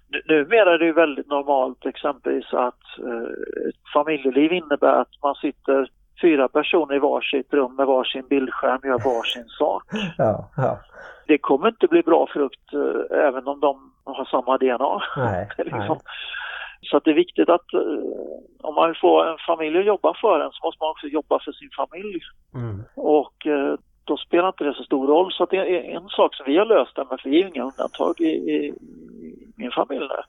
Nu- Numera är det ju väldigt normalt exempelvis att eh, ett familjeliv innebär att man sitter fyra personer i varsitt rum med varsin bildskärm gör varsin sak (laughs) ja, ja. det kommer inte bli bra frukt eh, även om de har samma DNA. Nej, (laughs) liksom- nej. Så det är viktigt att eh, om man vill få en familj att jobba för en så måste man också jobba för sin familj. Mm. Och eh, då spelar inte det så stor roll. Så att det är en sak som vi har löst där, men vi är inga undantag i, i, min familj. Där.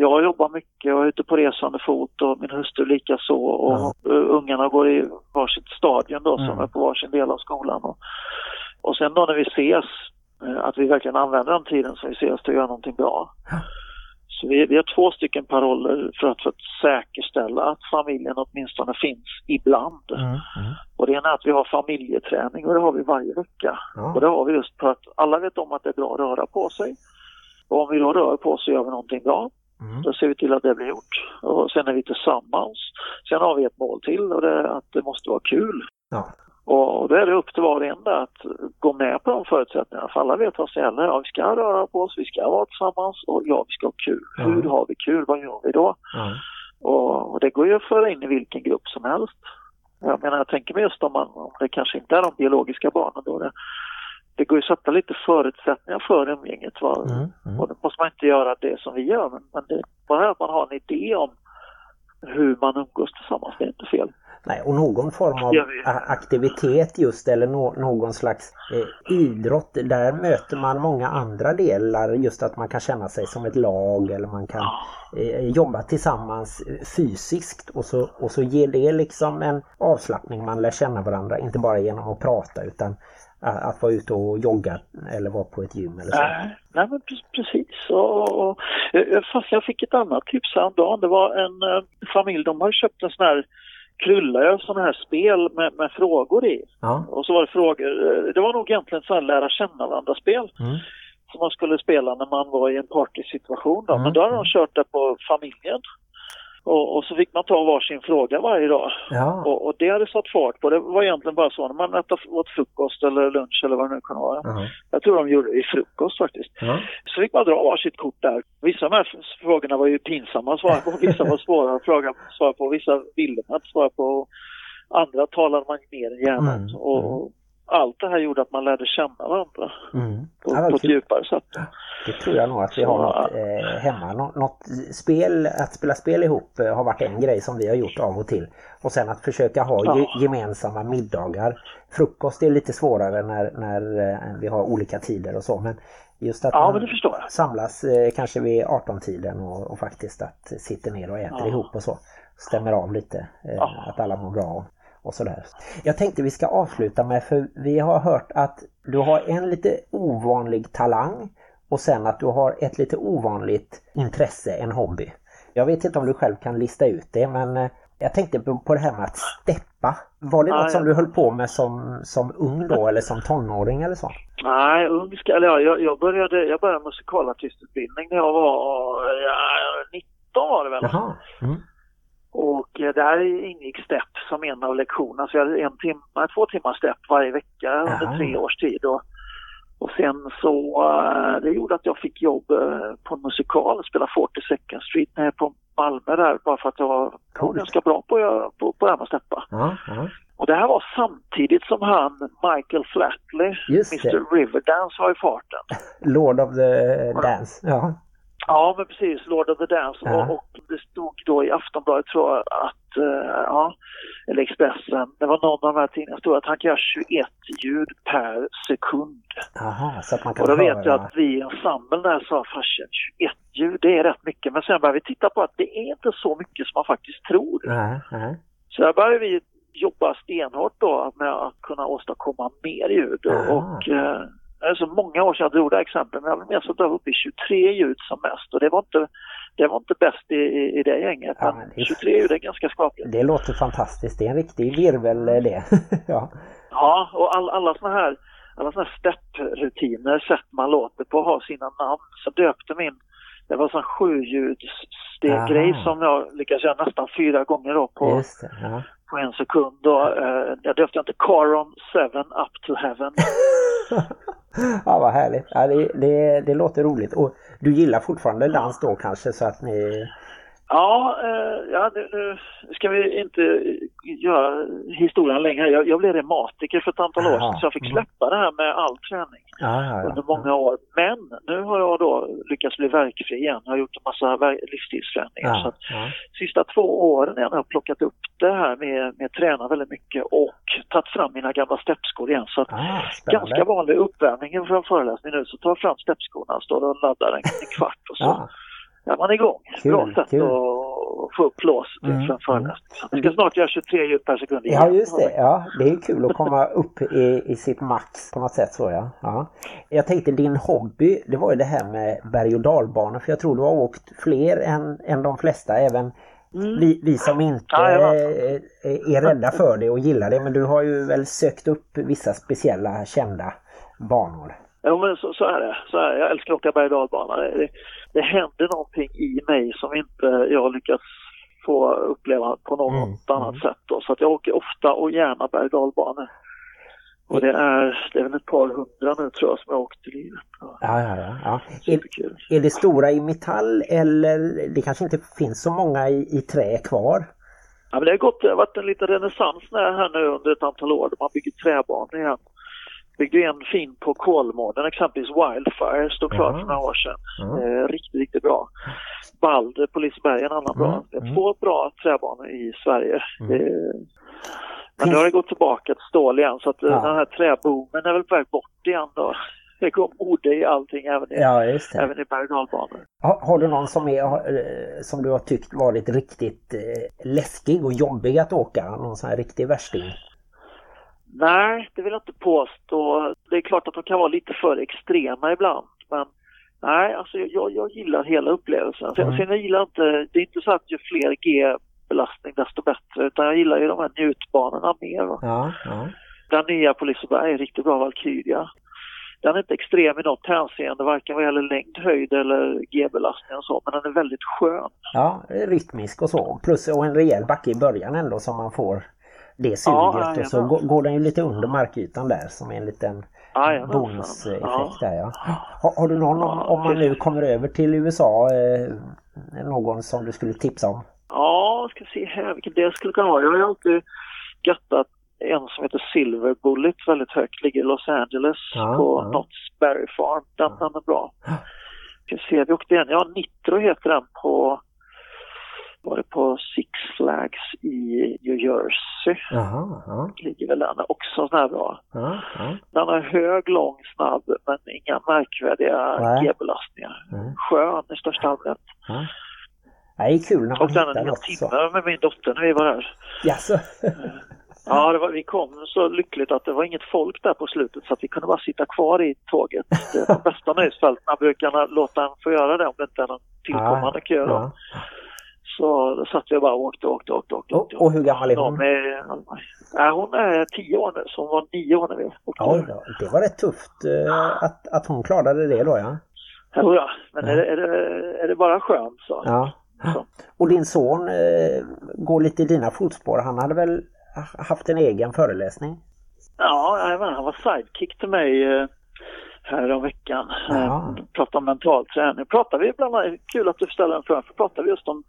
Jag jobbar mycket och är ute på resande fot och min hustru lika så och Ja. eh, ungarna går i varsitt stadion då som Mm. är på varsin del av skolan. Och, och sen då när vi ses, eh, att vi verkligen använder den tiden som vi ses till att göra någonting bra. Så vi, vi har två stycken paroller för att, för att säkerställa att familjen åtminstone finns ibland. Mm. Mm. Och det ena är att vi har familjeträning och det har vi varje vecka. Ja. Och det har vi just för att alla vet om att det är bra att röra på sig. Och om vi då rör på oss så gör vi någonting bra. Mm. Då ser vi till att det blir gjort. Och sen är vi tillsammans. Sen har vi ett mål till och det är att det måste vara kul. Ja. Och då är det upp till var och en att gå med på de förutsättningarna. För alla vet vad som gäller. Ja, vi ska röra på oss, vi ska vara tillsammans och ja, vi ska ha kul. Ja. Hur har vi kul? Vad gör vi då? Ja. Och, och det går ju att föra in i vilken grupp som helst. Jag menar, jag tänker mig just om, man, om det kanske inte är de biologiska barnen då. Det, det går ju att sätta lite förutsättningar för umgänget. Va? Mm. Mm. Och då måste man inte göra det som vi gör, men, men det, bara att man har en idé om hur man umgås tillsammans, det är inte fel. Nej, och någon form av aktivitet just eller nå- någon slags eh, idrott. Där möter man många andra delar. Just att man kan känna sig som ett lag eller man kan eh, jobba tillsammans eh, fysiskt och så, och så ger det liksom en avslappning. Man lär känna varandra, inte bara genom att prata utan att, vara ute och jogga eller vara på ett gym eller så. Nej, nej men precis. Och, och, fast jag fick ett annat tips häromdagen. Det var en eh, familj, de har köpt en sån här krulla sådana här spel med, med frågor i. Ja. Och så var det frågor, eh, det var nog egentligen så här lära känna varandra-spel. Mm. Som man skulle spela när man var i en partysituation då. Mm. Men då hade de kört det på familjen. Och, och så fick man ta varsin fråga varje dag. Ja. Och, och det hade satt fart på. Det var egentligen bara så när man åt, åt frukost eller lunch eller vad det nu kan vara. Ja. Jag tror de gjorde det i frukost faktiskt. Ja. Så fick man dra varsitt kort där. Vissa av de här frågorna var ju pinsamma att svara på. (laughs) Vissa var svåra att fråga, svara på. Vissa ville man inte svara på. Andra talade man mer än gärna. Mm, Och allt det här gjorde att man lärde känna varandra Mm. på, Ja, på ett djupare sätt. Det tror jag nog att vi har något eh, hemma. Nå något spel, att spela spel ihop eh, har varit en grej som vi har gjort av och till. Och sen att försöka ha Ja. ge gemensamma middagar. Frukost är lite svårare när, när eh, vi har olika tider och så. Men just att Ja, man samlas eh, kanske vid 18-tiden och, och faktiskt att sitter ner och äter Ja. ihop och så. Stämmer av lite. Eh. Att alla mår bra och, sådär. Jag tänkte vi ska avsluta med, för vi har hört att du har en lite ovanlig talang och sen att du har ett lite ovanligt intresse, en hobby. Jag vet inte om du själv kan lista ut det men eh, jag tänkte på det här med att steppa. Var det Ja, något som ja. du höll på med som, som ung då eller som tonåring eller så? Nej, ung ska, eller ja, jag, jag började, jag började musikalartistutbildning när jag var ja, 19 var det väl. Jaha. Mm. Och eh, där ingick step som en av lektionerna. Så jag hade en timme, två timmar step varje vecka under Jaha. tre års tid. Och, och sen så, eh, det gjorde att jag fick jobb eh, på en musikal, spela 42nd Street nere på Malmö där, bara för att jag var ganska bra på, på, på det här med att steppa. Och det här var samtidigt som han, Michael Flatley, Just det. Mr Riverdance var i farten. (laughs) Lord of the Dance. Ja. Ja, men precis. Lord of the Dance. Ja. Och, och det stod då i Aftonbladet tror jag att, eh, ja, eller Expressen, det var någon av de här tidningarna, stod att han kan göra 21 ljud per sekund. Aha, så att man kan Och då vet jag att vi i ensemblen där sa, farsan 21 ljud, det är rätt mycket. Men sen började vi titta på att det är inte så mycket som man faktiskt tror. Nej, nej. Så där började vi jobba stenhårt då med att kunna åstadkomma mer ljud. Aha. Och eh, det är så många år sedan jag drog det här exemplet, men jag vill minnas att jag var uppe i 23 ljud som mest. Och det var inte, det var inte bäst i, i, i det gänget. Ja, men det är- 23 ljud är ganska skapligt. Det låter fantastiskt. Det är en riktig virvel eh, det. (laughs) ja. Ja, och all, alla såna här alla såna här stepprutiner, sätt man låter på, har sina namn. Så döpte min, det var en sån sjuljudsstegrej Aha. som jag lyckades göra nästan fyra gånger då på, på en sekund. Och, eh, jag döpte inte Caron 7 Up to Heaven. (laughs) ja, vad härligt. Ja, det, det, det låter roligt. Och du gillar fortfarande dans då kanske så att ni... Ja, eh, ja nu, ska vi inte göra historien längre. Jag, jag blev reumatiker för ett antal år sedan så jag fick Mm. släppa det här med all träning Ja, ja, under ja. många år. Men nu har jag då lyckats bli verkfri igen. Jag har gjort en massa livsstilsförändringar. Så att sista två åren igen har jag plockat upp det här med, med att träna väldigt mycket och tagit fram mina gamla steppskor igen. Så att Ah, ganska vanlig uppvärmning inför en föreläsning nu så tar jag fram steppskorna, står och laddar en, en kvart och så är man igång. Kul, Bra sätt kul. att få upp låset Mm, inför en föreläsning. Så Jag ska snart göra 23 ljud per sekund igen. ja, just det. Ja, det är kul att komma upp i, i sitt max på något sätt så ja. ja. Jag tänkte din hobby, det var ju det här med berg- och dalbanor. För jag tror du har åkt fler än, än de flesta. Även vi, vi som inte Ja, ja. är rädda för det och gillar det. Men du har ju väl sökt upp vissa speciella kända banor. Ja, men så, så är det. Så är det. Jag älskar att åka berg och dalbana. Det, det, händer någonting i mig som inte jag lyckats få uppleva på något Mm, annat mm. sätt. Då. Så att jag åker ofta och gärna berg och. Och det är, det är väl ett par hundra nu tror jag som jag åkt i livet. Ja, Ja, ja, ja. Är, är det stora i metall eller det kanske inte finns så många i, i trä kvar? Ja, men det har gått, det har varit en liten renässans här nu under ett antal år. Man bygger träbanor igen. Byggde en fin på Kolmården, exempelvis Wildfire, stod klart Ja. för några år sedan. Eh, riktigt, riktigt bra. Balder på Liseberg, en annan bra. Mm, Det är mm. två bra träbanor i Sverige. Eh, men nu har det gått tillbaka till stål igen så att eh, Ja. den här träboomen är väl på väg bort igen då. (laughs) Det går mode i allting, även i, Ja, även i berg. Har, har du någon som, är, eh, som du har tyckt varit riktigt eh, läskig och jobbig att åka? Någon sån här riktig värsting? Nej, det vill jag inte påstå. Det är klart att de kan vara lite för extrema ibland. Men nej, alltså jag, jag gillar hela upplevelsen. Sen, Mm. sen jag gillar inte, det är inte så att ju fler G-belastning desto bättre. Utan jag gillar ju de här njutbanorna mer. va. Ja, ja. Den nya på Liseberg är riktigt bra Valkyria. Den är inte extrem i något hänseende, varken vad gäller längd, höjd eller G-belastning och så, men den är väldigt skön. ja, rytmisk och så. Plus och en rejäl backe i början ändå som man får det suget Ja, och så går, går den ju lite under markytan där som är en liten Jajamensan. bonuseffekt Ja. där ja. Har, har du någon om, Ja, om man nu kommer över till USA eh, någon som du skulle tipsa om? Ja, ska se här vilken det skulle kunna vara. Jag har ju alltid göttat en som heter Silver Bullet väldigt högt, ligger i Los Angeles Ja, på ja. Knott's Berry Farm. Den, den är bra. Ska se, vi åkte igen, ja Nitro heter den på var det på Six Flags i New Jersey. Jaha, ja, Ligger väl den också sån här bra. Den är hög, lång, snabb men inga märkvärdiga. G-belastningar. Skön i största allmänhet. ja. Det är kul när man Och den hittar en hel något så. timme med min dotter när vi var där. Jaså? (laughs) Ja, det var, vi kom så lyckligt att det var inget folk där på slutet så att vi kunde bara sitta kvar i tåget. Det är de (laughs) bästa nöjesfälten brukar låta en få göra det om det inte är någon tillkommande kö. Ja. Så satt vi bara och åkte, åkte, åkte, åkte. Åkte. och hur gammal är hon? med, ja, hon är tio år nu, så hon var nio år när vi åkte. Ja, det var rätt tufft eh, att, att hon klarade det då ja. Jo, ja. Men är, det, är, det, är det bara skönt så. ja. så. Och din son eh, går lite i dina fotspår. Han hade väl haft en egen föreläsning? Ja, han var sidekick till mig eh, här om veckan. Ja. Eh, pratade om mental träning. Pratar vi bland annat, kul att du ställer den frågan, för pratar vi just om,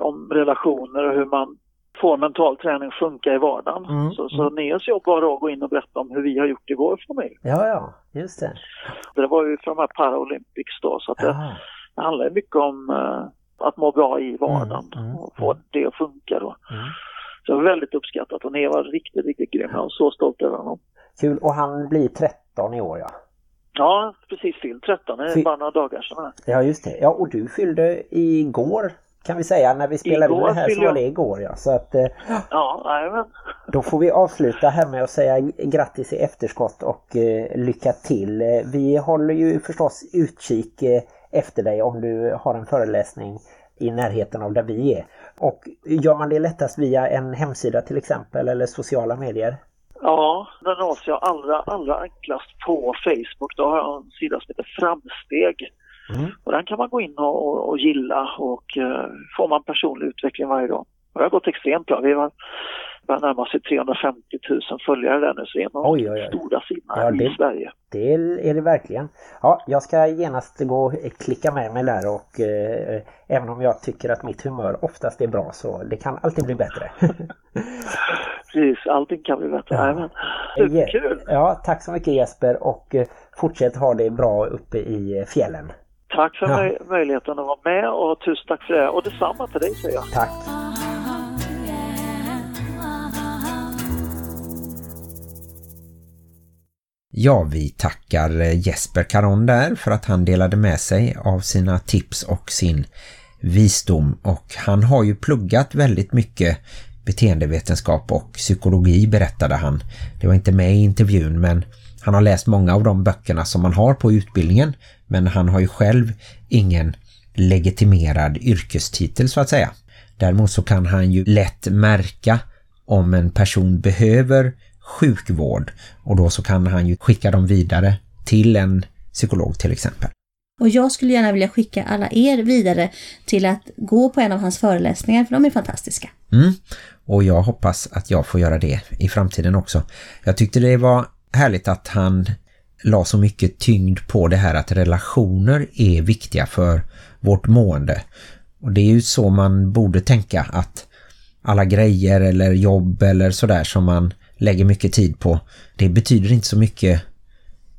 om relationer och hur man får mental träning att funka i vardagen. Mm, Så, så Neos jobb var då att gå in och berätta om hur vi har gjort i vår familj. Ja, ja, just det. Det var ju för de här Paralympics då, så att det, det handlar ju mycket om eh, att må bra i vardagen Mm, mm, och få det att funka då. Mm. Så det var väldigt uppskattat och Neo var riktigt, riktigt grym. Jag var så stolt över honom. Kul. Och han blir 13 i år ja. Ja, precis fyllt 13. Det är Fy- bara några dagar sedan. Ja, just det. Ja, och du fyllde igår kan vi säga. När vi spelade in Igår det här så var det igår ja. Så att eh, Ja, jajamän. Då får vi avsluta här med att säga grattis i efterskott och eh, lycka till. Eh, Vi håller ju förstås utkik eh, efter dig om du har en föreläsning i närheten av där vi är. Och gör man det lättast via en hemsida till exempel eller sociala medier? Ja, den nås jag allra, allra enklast på Facebook. Då har jag en sida som heter Framsteg. Mm. Och den kan man gå in och, och, och gilla och uh, får man personlig utveckling varje dag. Och det har gått extremt bra. Vi har börjar närma sig 350 000 följare där nu, så det är en av de stora sidorna Ja, det- i Sverige. Det är det verkligen. Ja, jag ska genast gå och klicka med mig där och eh, även om jag tycker att mitt humör oftast är bra så det kan alltid bli bättre. (laughs) Precis, allting kan bli bättre. Ja. Jajamän. Superkul! Ja, tack så mycket Jesper och eh, fortsätt ha det bra uppe i eh, fjällen. Tack för Ja. möj- möjligheten att vara med och tusen tack för det. Och detsamma till dig säger jag. Tack! Ja, vi tackar eh, Jesper Caron där för att han delade med sig av sina tips och sin visdom. Och han har ju pluggat väldigt mycket beteendevetenskap och psykologi berättade han. Det var inte med i intervjun men han har läst många av de böckerna som man har på utbildningen. Men han har ju själv ingen legitimerad yrkestitel så att säga. Däremot så kan han ju lätt märka om en person behöver sjukvård och då så kan han ju skicka dem vidare till en psykolog till exempel. Och jag skulle gärna vilja skicka alla er vidare till att gå på en av hans föreläsningar för de är fantastiska. Mm. Och jag hoppas att jag får göra det i framtiden också. Jag tyckte det var härligt att han la så mycket tyngd på det här att relationer är viktiga för vårt mående. Och det är ju så man borde tänka att alla grejer eller jobb eller sådär som man lägger mycket tid på, det betyder inte så mycket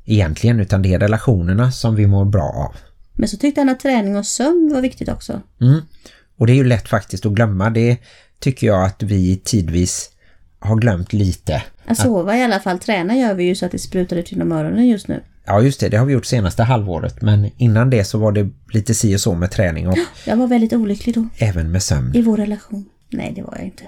egentligen utan det är relationerna som vi mår bra av. Men så tyckte han att träning och sömn var viktigt också. Mm. Och det är ju lätt faktiskt att glömma. Det tycker jag att vi tidvis har glömt lite. Att sova i alla fall, träna gör vi ju så att det sprutar ut genom öronen just nu. Ja just det, det har vi gjort senaste halvåret. Men innan det så var det lite si och så med träning och (gasps) Jag var väldigt olycklig då, även med sömn. i vår relation. Nej, det var jag inte.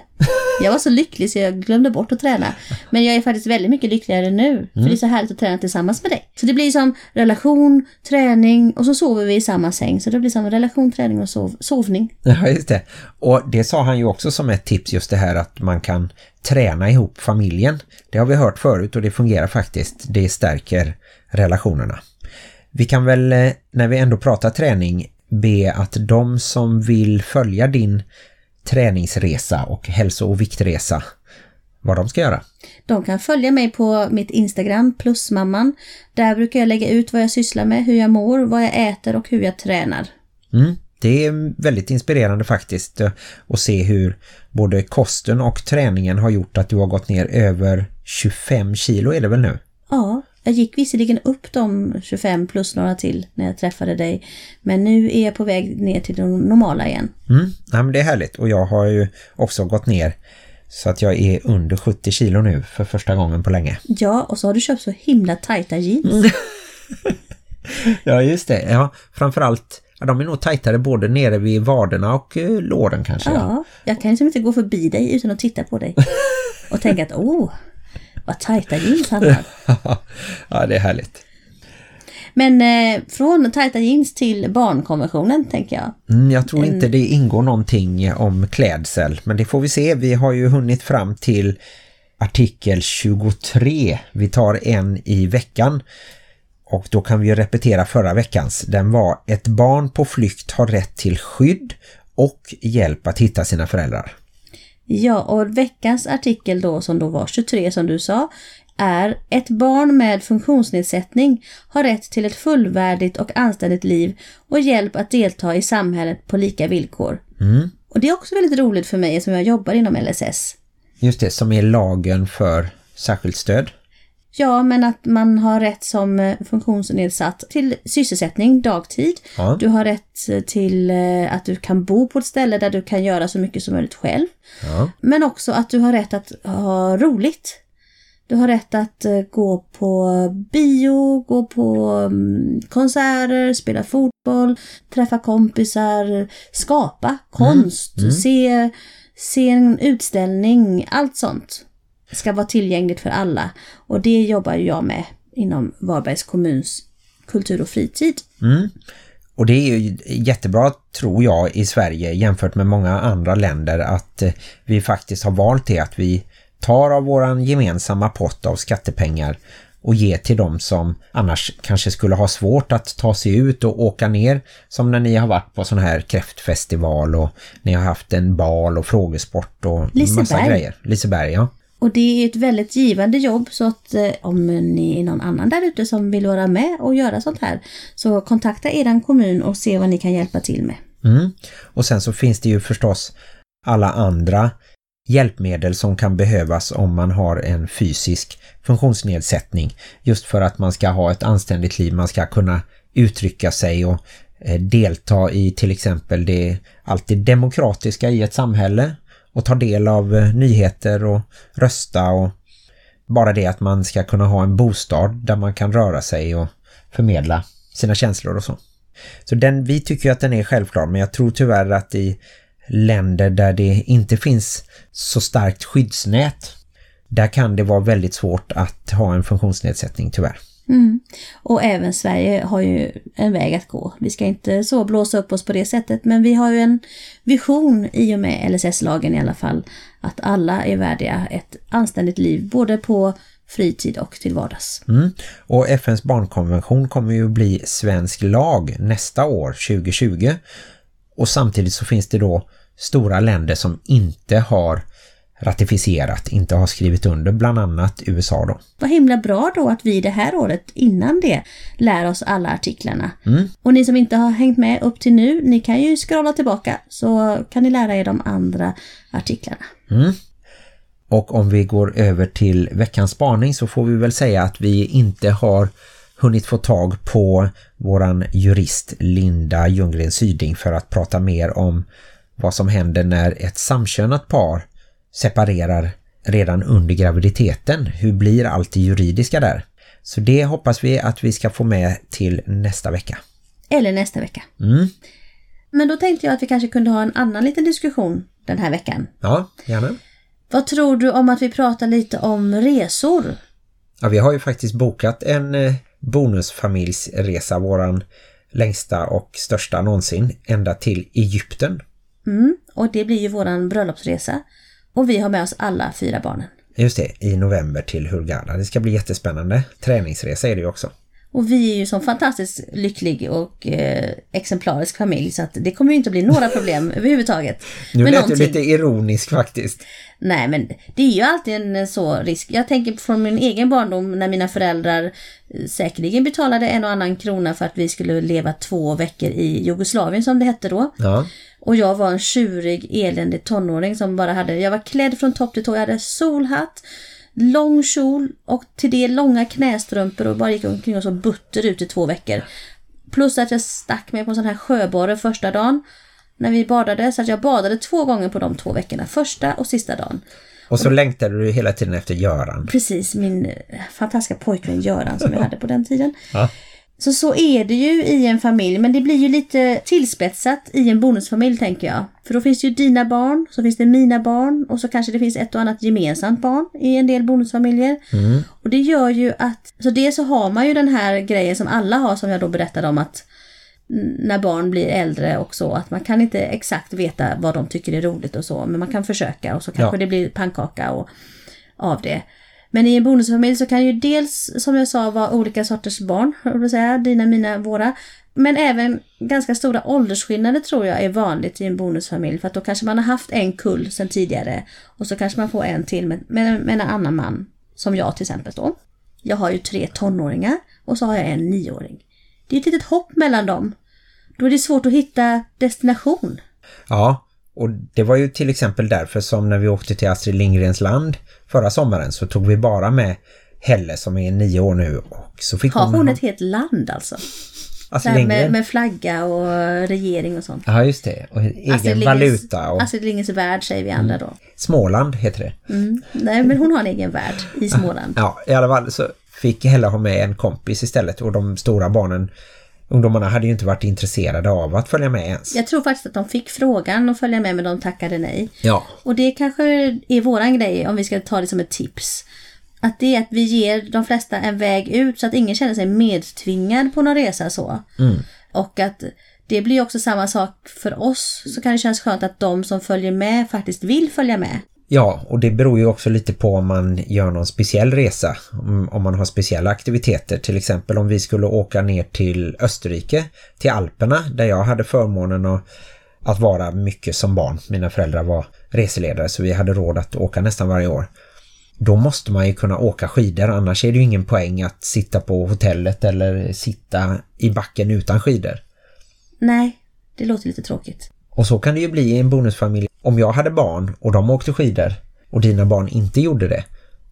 Jag var så lycklig så jag glömde bort att träna. Men jag är faktiskt väldigt mycket lyckligare nu. För det är så härligt att träna tillsammans med dig. Så det blir som relation, träning och så sover vi i samma säng. Så det blir som relation, träning och sov sovning. (laughs) Ja, just det. Och det sa han ju också som ett tips just det här att man kan träna ihop familjen. Det har vi hört förut och det fungerar faktiskt. Det stärker relationerna. Vi kan väl, eh, när vi ändå pratar träning, be att de som vill följa din träningsresa och hälso- och viktresa, vad de ska göra. De kan följa mig på mitt Instagram, plusmamman. Där brukar jag lägga ut vad jag sysslar med, hur jag mår, vad jag äter och hur jag tränar. Mm, det är väldigt inspirerande faktiskt eh, att se hur både kosten och träningen har gjort att du har gått ner över 25 kilo är det väl nu? Ja, jag gick visserligen upp de 25 plus några till när jag träffade dig. Men nu är jag på väg ner till det normala igen. Mm, ja, men det är härligt och jag har ju också gått ner så att jag är under 70 kilo nu för första gången på länge. Ja, och så har du köpt så himla tajta jeans. (laughs) Ja, just det. Ja, framförallt, ja, de är nog tajtare både nere vid vaderna och eh, låren kanske. Ja, jag kan liksom inte gå förbi dig utan att titta på dig. (laughs) Och tänka att, åh, vad tajta jeans han har. (laughs) ja, det är härligt. Men eh, från tajta jeans till barnkonventionen tänker jag. Mm, jag tror inte det ingår någonting om klädsel, men det får vi se. Vi har ju hunnit fram till artikel 23. Vi tar en i veckan. Och då kan vi repetera förra veckans. Den var ett barn på flykt har rätt till skydd och hjälp att hitta sina föräldrar. Ja, och veckans artikel då som då var 23 som du sa är ett barn med funktionsnedsättning har rätt till ett fullvärdigt och anständigt liv och hjälp att delta i samhället på lika villkor. Mm. Och det är också väldigt roligt för mig som jag jobbar inom LSS. Just det, som är lagen för särskilt stöd. Ja, men att man har rätt som eh, funktionsnedsatt till sysselsättning dagtid. Ja. Du har rätt eh, till eh, att du kan bo på ett ställe där du kan göra så mycket som möjligt själv. Ja. Men också att du har rätt att ha roligt. Du har rätt att gå på bio, gå på mm, konserter, spela fotboll, träffa kompisar, skapa konst, se, se en utställning, allt sånt ska vara tillgängligt för alla. Och det jobbar jag med inom Varbergs kommuns kultur och fritid. Mm. Och det är ju jättebra tror jag i Sverige jämfört med många andra länder att eh, vi faktiskt har valt det att vi tar av våran gemensamma pott av skattepengar och ger till dem som annars kanske skulle ha svårt att ta sig ut och åka ner som när ni har varit på sån här kräftfestival och ni har haft en bal och frågesport och massa Liseberg. grejer. Liseberg, ja. Och det är ett väldigt givande jobb så att eh, om ni är någon annan där ute som vill vara med och göra sånt här så kontakta eran kommun och se vad ni kan hjälpa till med. Mm. Och sen så finns det ju förstås alla andra hjälpmedel som kan behövas om man har en fysisk funktionsnedsättning. Just för att man ska ha ett anständigt liv, man ska kunna uttrycka sig och eh, delta i till exempel det alltid demokratiska i ett samhälle och ta del av eh, nyheter och rösta och bara det att man ska kunna ha en bostad där man kan röra sig och förmedla sina känslor och så. Så den, vi tycker ju att den är självklar men jag tror tyvärr att i länder där det inte finns så starkt skyddsnät där kan det vara väldigt svårt att ha en funktionsnedsättning tyvärr. Mm. Och även Sverige har ju en väg att gå. Vi ska inte så blåsa upp oss på det sättet men vi har ju en vision i och med LSS-lagen i alla fall att alla är värdiga ett anständigt liv både på fritid och till vardags. Mm. Och FNs barnkonvention kommer ju bli svensk lag nästa år 2020 och samtidigt så finns det då stora länder som inte har ratificerat, inte har skrivit under, bland annat USA då. Vad himla bra då att vi det här året innan det lär oss alla artiklarna. Mm. Och ni som inte har hängt med upp till nu, ni kan ju scrolla tillbaka så kan ni lära er de andra artiklarna. Mm. Och om vi går över till veckans spaning så får vi väl säga att vi inte har hunnit få tag på våran jurist Linda Ljunggren Syding för att prata mer om vad som händer när ett samkönat par separerar redan under graviditeten. Hur blir allt det juridiska där? Så det hoppas vi att vi ska få med till nästa vecka. Eller nästa vecka. Mm. Men då tänkte jag att vi kanske kunde ha en annan liten diskussion den här veckan. Ja, gärna. Vad tror du om att vi pratar lite om resor? Ja, vi har ju faktiskt bokat en eh, bonusfamiljsresa, våran längsta och största någonsin, ända till Egypten. Mm, och det blir ju våran bröllopsresa. Och vi har med oss alla fyra barnen. Just det, i november till Hurghada. Det ska bli jättespännande. Träningsresa är det ju också. Och vi är ju som fantastiskt lycklig och eh, exemplarisk familj så att det kommer ju inte bli några problem (laughs) överhuvudtaget. Nu Men lät någonting- du lite ironisk faktiskt. Nej men det är ju alltid en eh, så risk. Jag tänker från min egen barndom när mina föräldrar eh, säkerligen betalade en och annan krona för att vi skulle leva två veckor i Jugoslavien som det hette då. Ja, Och jag var en tjurig, eländig tonåring som bara hade, jag var klädd från topp till tå, jag hade solhatt, lång kjol och till det långa knästrumpor och bara gick omkring och så butter ut i två veckor. Plus att jag stack mig på en sån här sjöborre första dagen när vi badade, så att jag badade två gånger på de två veckorna, första och sista dagen. och så längtade du hela tiden efter Göran. Precis, min fantastiska pojkvän Göran som jag (laughs) hade på den tiden. Ja. Så så är det ju i en familj, men det blir ju lite tillspetsat i en bonusfamilj tänker jag. För då finns det ju dina barn, så finns det mina barn och så kanske det finns ett och annat gemensamt barn i en del bonusfamiljer. Och det gör ju att, så dels så har man ju den här grejen som alla har som jag då berättade om att när barn blir äldre och så, att man kan inte exakt veta vad de tycker är roligt och så, men man kan försöka och så kanske Ja. det blir pannkaka och av det. Men i en bonusfamilj så kan ju dels, som jag sa, vara olika sorters barn, jag vill säga, dina, mina, våra. Men även ganska stora åldersskillnader tror jag är vanligt i en bonusfamilj. För att då kanske man har haft en kull sedan tidigare. Och så kanske man får en till med, med, med en annan man. Som jag till exempel då. Jag har ju tre tonåringar och så har jag en nioåring. Det är ett litet hopp mellan dem. Då är det svårt att hitta destination. Ja, och det var ju till exempel därför som när vi åkte till Astrid Lindgrens land förra sommaren så tog vi bara med Helle som är nio år nu och så fick Har hon, hon ett helt land alltså? Så Astrid Lindgren. med, med flagga och regering och sånt. Ja, just det. Och egen Astrid valuta och Astrid Lindgrens värld säger vi andra då. Småland heter det. Mm. Nej, men hon har en egen värld i Småland. Ja, i alla fall så fick Helle ha med en kompis istället och de stora barnen, ungdomarna hade ju inte varit intresserade av att följa med ens. Jag tror faktiskt att de fick frågan att följa med men de tackade nej. Ja, Och det kanske är våran grej om vi ska ta det som ett tips. Att det är att vi ger de flesta en väg ut så att ingen känner sig medtvingad på någon resa så. Och att det blir också samma sak för oss. Så kan det kännas skönt att de som följer med faktiskt vill följa med. Ja, och det beror ju också lite på om man gör någon speciell resa. Om, om man har speciella aktiviteter. Till exempel om vi skulle åka ner till Österrike, till Alperna, där jag hade förmånen att, att vara mycket som barn. Mina föräldrar var reseledare så vi hade råd att åka nästan varje år. Då måste man ju kunna åka skidor, annars är det ju ingen poäng att sitta på hotellet eller sitta i backen utan skidor. Nej, det låter lite tråkigt. Och så kan det ju bli i en bonusfamilj. Om jag hade barn och de åkte skidor och dina barn inte gjorde det,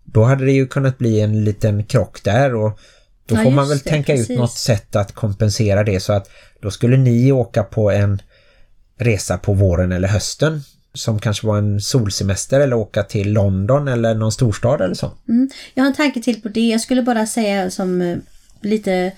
då hade det ju kunnat bli en liten krock där och då Ja, får man väl det, tänka ut precis. något sätt att kompensera det så att då skulle ni åka på en resa på våren eller hösten som kanske var en solsemester eller åka till London eller någon storstad eller så. Mm. Jag har en tanke till på det. Jag skulle bara säga som eh, lite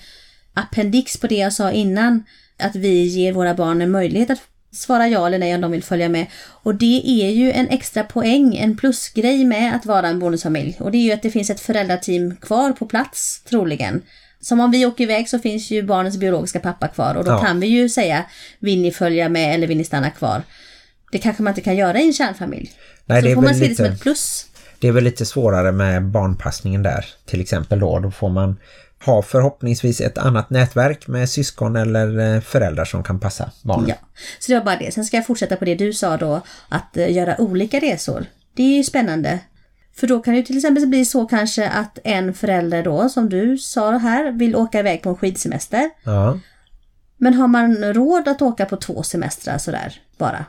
appendix på det jag sa innan. Att vi ger våra barn en möjlighet att svara ja eller nej om de vill följa med. Och det är ju en extra poäng, en plusgrej med att vara en bonusfamilj. Och det är ju att det finns ett föräldrateam kvar på plats troligen. Som om vi åker iväg så finns ju barnens biologiska pappa kvar och då Ja. kan vi ju säga vill ni följa med eller vill ni stanna kvar. Det kanske man inte kan göra i en kärnfamilj. Nej, så det får man se det lite- som ett plus. Det är väl lite svårare med barnpassningen där till exempel då. Då får man ha förhoppningsvis ett annat nätverk med syskon eller eh, föräldrar som kan passa barnen. Ja, så det var bara det. Sen ska jag fortsätta på det du sa då, att eh, göra olika resor. Det är ju spännande. För då kan det ju till exempel bli så kanske att en förälder då, som du sa här, vill åka iväg på en skidsemester. Ja. Men har man råd att åka på två semestrar sådär bara?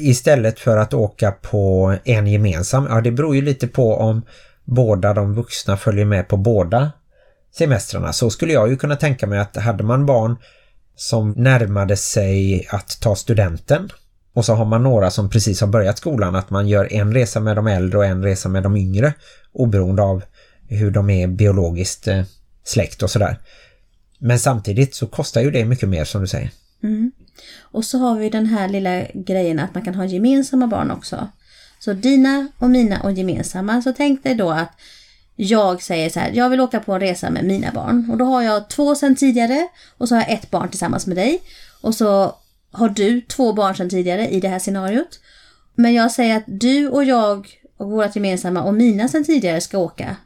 Istället för att åka på en gemensam. Ja, det beror ju lite på om båda de vuxna följer med på båda semestrarna. Så skulle jag ju kunna tänka mig att hade man barn som närmade sig att ta studenten och så har man några som precis har börjat skolan att man gör en resa med de äldre och en resa med de yngre oberoende av hur de är biologiskt eh, släkt och sådär. Men samtidigt så kostar ju det mycket mer som du säger. Mm. Och så har vi den här lilla grejen att man kan ha gemensamma barn också. Så dina och mina och gemensamma. Så tänk dig då att jag säger så här, jag vill åka på en resa med mina barn. Och då har jag två sedan tidigare och så har jag ett barn tillsammans med dig. Och så har du två barn sedan tidigare i det här scenariot. Men jag säger att du och jag och vårt gemensamma och mina sedan tidigare ska åka.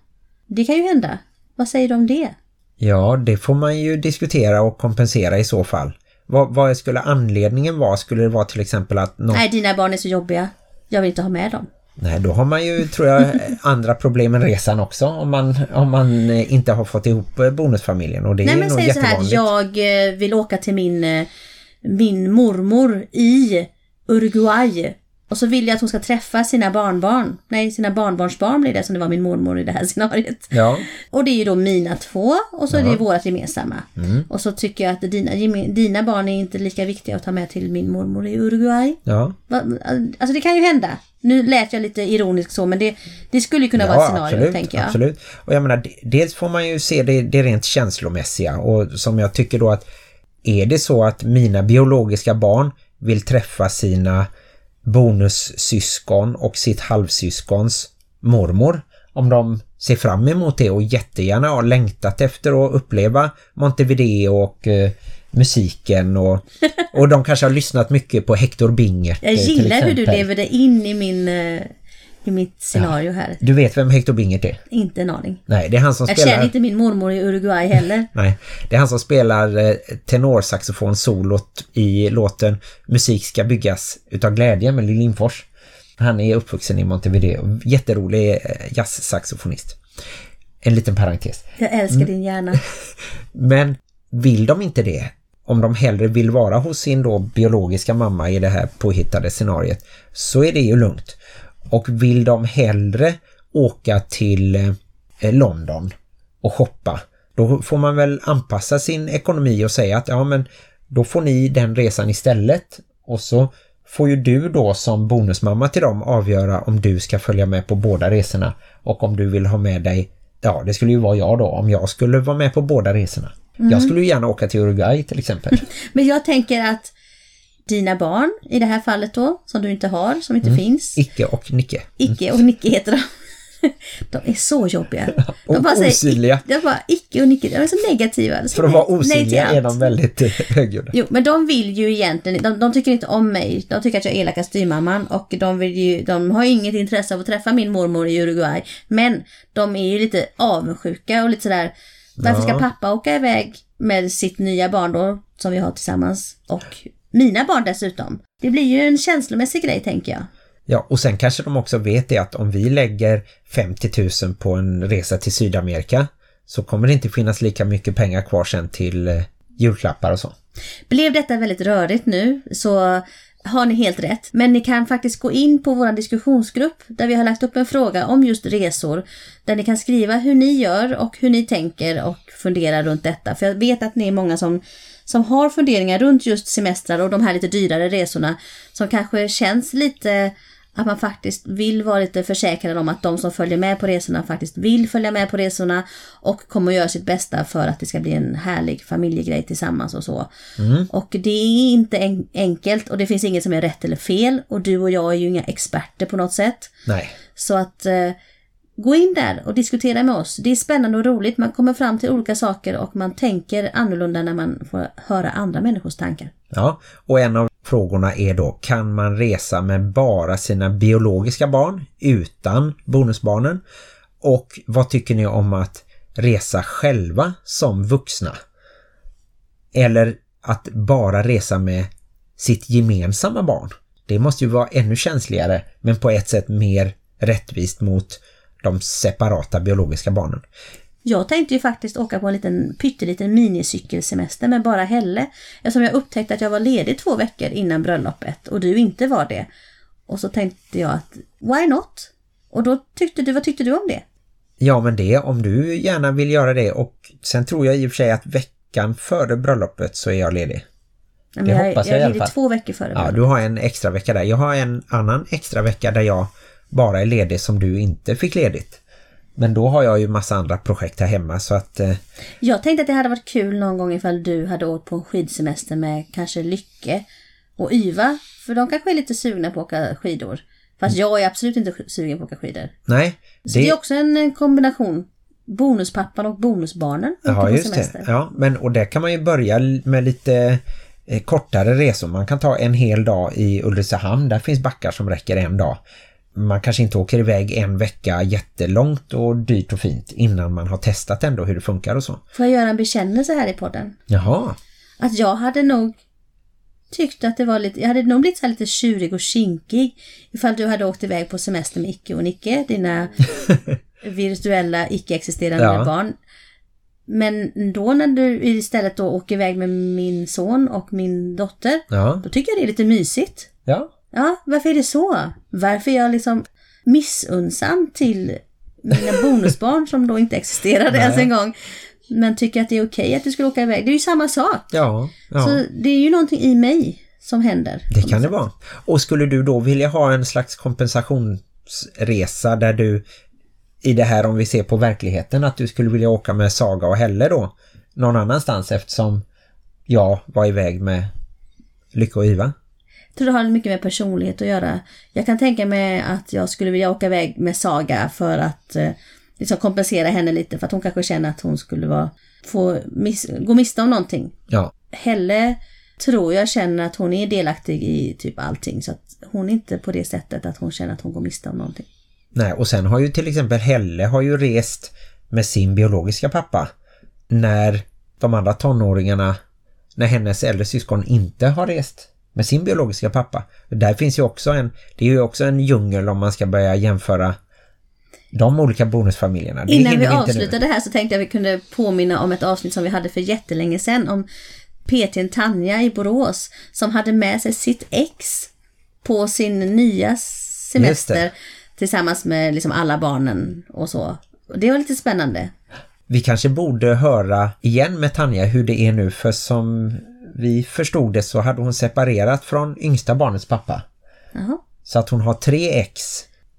Det kan ju hända. Vad säger du om det? Ja, det får man ju diskutera och kompensera i så fall. Vad, vad skulle anledningen vara? Skulle det vara till exempel att... Någon... Nej, dina barn är så jobbiga. Jag vill inte ha med dem. Nej, då har man ju, tror jag, andra problem än resan också. Om man, om man eh, inte har fått ihop eh, bonusfamiljen. Och det Nej, är men nog säg så här, jag eh, vill åka till min, min mormor i Uruguay. Och så vill jag att hon ska träffa sina barnbarn. Nej, sina barnbarnsbarn blir det som det var min mormor i det här (laughs) scenariet. Ja, Och det är ju då mina två och så är det vårat gemensamma. Mm. Och så tycker jag att dina, dina barn är inte lika viktiga att ta med till min mormor i Uruguay. ja. Alltså det kan ju hända. Nu lät jag lite ironisk så men det, det skulle ju kunna vara ett scenario absolut, tänker jag. absolut. Och jag menar, de- dels får man ju se det, det rent känslomässiga och som jag tycker då att är det så att mina biologiska barn vill träffa sina bonussyskon och sitt halvsyskons mormor. Om de ser fram emot det och jättegärna har längtat efter att uppleva Montevideo och eh, musiken och, (laughs) och de kanske har lyssnat mycket på Hector Bingert Jag eh, gillar hur du lever dig in i min eh, i mitt scenario här. Du vet vem Hector Bingert är? Inte en aning. Nej, det är han som Jag spelar... känner inte min mormor i Uruguay heller. (laughs) Nej, det är han som spelar eh, tenorsaxofon-solot i låten Musik ska byggas utav glädje med Lill Lindfors. Han är uppvuxen i Montevideo. Jätterolig eh, jazzsaxofonist. En liten parentes. Jag älskar Mm. din hjärna. (laughs) Men vill de inte det, om de hellre vill vara hos sin då biologiska mamma i det här påhittade scenariet, så är det ju lugnt. Och vill de hellre åka till eh, London och shoppa, då får man väl anpassa sin ekonomi och säga att ja men då får ni den resan istället och så får ju du då som bonusmamma till dem avgöra om du ska följa med på båda resorna och om du vill ha med dig Ja, det skulle ju vara jag då om jag skulle vara med på båda resorna. Jag skulle ju gärna åka till Uruguay till exempel. (laughs) Men jag tänker att dina barn, i det här fallet då, som du inte har, som Mm. inte finns, Icke och Nicke. Icke och Nicke heter de. (laughs) De är så jobbiga. De Och bara osynliga. Säger, de bara Icke och Nicke, de är så negativa. Så För att vara osynliga är de väldigt eh, högljudda. Jo, men de vill ju egentligen, de, de tycker inte om mig. De tycker att jag är elaka styrmamman och de vill ju, de har inget intresse av att träffa min mormor i Uruguay. Men de är ju lite avundsjuka och lite sådär, varför ska pappa åka iväg med sitt nya barn då, som vi har tillsammans, och mina barn dessutom. Det blir ju en känslomässig grej tänker jag. Ja, och sen kanske de också vet det att om vi lägger 50 000 på en resa till Sydamerika så kommer det inte finnas lika mycket pengar kvar sen till eh, julklappar och så. Blev detta väldigt rörigt nu så har ni helt rätt. Men ni kan faktiskt gå in på vår diskussionsgrupp där vi har lagt upp en fråga om just resor. Där ni kan skriva hur ni gör och hur ni tänker och funderar runt detta. För jag vet att ni är många som, som har funderingar runt just semestrar och de här lite dyrare resorna. Som kanske känns lite att man faktiskt vill vara lite försäkrad om att de som följer med på resorna faktiskt vill följa med på resorna och kommer att göra sitt bästa för att det ska bli en härlig familjegrej tillsammans och så. Och det är inte en enkelt och det finns inget som är rätt eller fel och du och jag är ju inga experter på något sätt. Nej, Så att eh, gå in där och diskutera med oss. Det är spännande och roligt. Man kommer fram till olika saker och man tänker annorlunda när man får höra andra människors tankar. ja. Och en av frågorna är då, kan man resa med bara sina biologiska barn utan bonusbarnen? Och vad tycker ni om att resa själva som vuxna? Eller att bara resa med sitt gemensamma barn? Det måste ju vara ännu känsligare men på ett sätt mer rättvist mot de separata biologiska barnen. Jag tänkte ju faktiskt åka på en liten pytteliten minicykelsemester med bara Helle. Eftersom jag upptäckte att jag var ledig två veckor innan bröllopet och du inte var det. Och så tänkte jag att why not? Och då tyckte du, vad tyckte du om det? Ja men det om du gärna vill göra det och sen tror jag i och för sig att veckan före bröllopet så är jag ledig. Nej, Det men hoppas jag jag är ledig två veckor före Ja, bröllopet. du har en extra vecka där. Jag har en annan extra vecka där jag bara är ledig som du inte fick ledigt. Men då har jag ju massa andra projekt här hemma så att eh, Jag tänkte att det hade varit kul någon gång ifall du hade åkt på en skidsemester med kanske Lycke och Yva. För de kanske är lite sugna på att åka skidor. Fast jag är absolut inte sugen på att åka skidor. Nej, Så det, är också en kombination. Bonuspappan och bonusbarnen Ja, just semester. det. Ja, men och där kan man ju börja med lite eh, kortare resor. Man kan ta en hel dag i Ulricehamn. Där finns backar som räcker en dag. Man kanske inte åker iväg en vecka jättelångt och dyrt och fint innan man har testat ändå hur det funkar och så. Får jag göra en bekännelse här i podden? Jaha, Att jag hade nog tyckt att det var lite, jag hade nog blivit så lite tjurig och kinkig ifall du hade åkt iväg på semester med Icke och Nicke, dina (laughs) virtuella icke-existerande Ja. barn. Men då när du istället då åker iväg med min son och min dotter, ja, då tycker jag det är lite mysigt. ja. Ja, varför är det så? Varför är jag liksom missunnsam till mina (laughs) bonusbarn som då inte existerade Nej. ens en gång. Men tycker att det är okej att du skulle åka iväg. Det är ju samma sak. Ja, ja. Så det är ju någonting i mig som händer. Det kan det vara. Och skulle du då vilja ha en slags kompensationsresa där du i det här om vi ser på verkligheten att du skulle vilja åka med Saga och Helle då någon annanstans eftersom jag var iväg med Lycka och Iva? Tror det har mycket med personlighet att göra. Jag kan tänka mig att jag skulle vilja åka iväg med Saga för att eh, liksom kompensera henne lite för att hon kanske känner att hon skulle vara, få miss, gå miste om någonting. Ja, Helle tror jag känner att hon är delaktig i typ allting så att hon är inte på det sättet att hon känner att hon går miste om någonting. nej och sen har ju till exempel Helle har ju rest med sin biologiska pappa när de andra tonåringarna när hennes äldre syskon inte har rest med sin biologiska pappa. Där finns ju också en, det är ju också en djungel om man ska börja jämföra de olika bonusfamiljerna. Det Innan vi nu. avslutade här så tänkte jag vi kunde påminna om ett avsnitt som vi hade för jättelänge sedan om PTn Tanja i Borås som hade med sig sitt ex på sin nya semester det. tillsammans med liksom alla barnen och så. Det var lite spännande. Vi kanske borde höra igen med Tanja hur det är nu för som vi förstod det så hade hon separerat från yngsta barnets pappa. Jaha. Så att hon har tre ex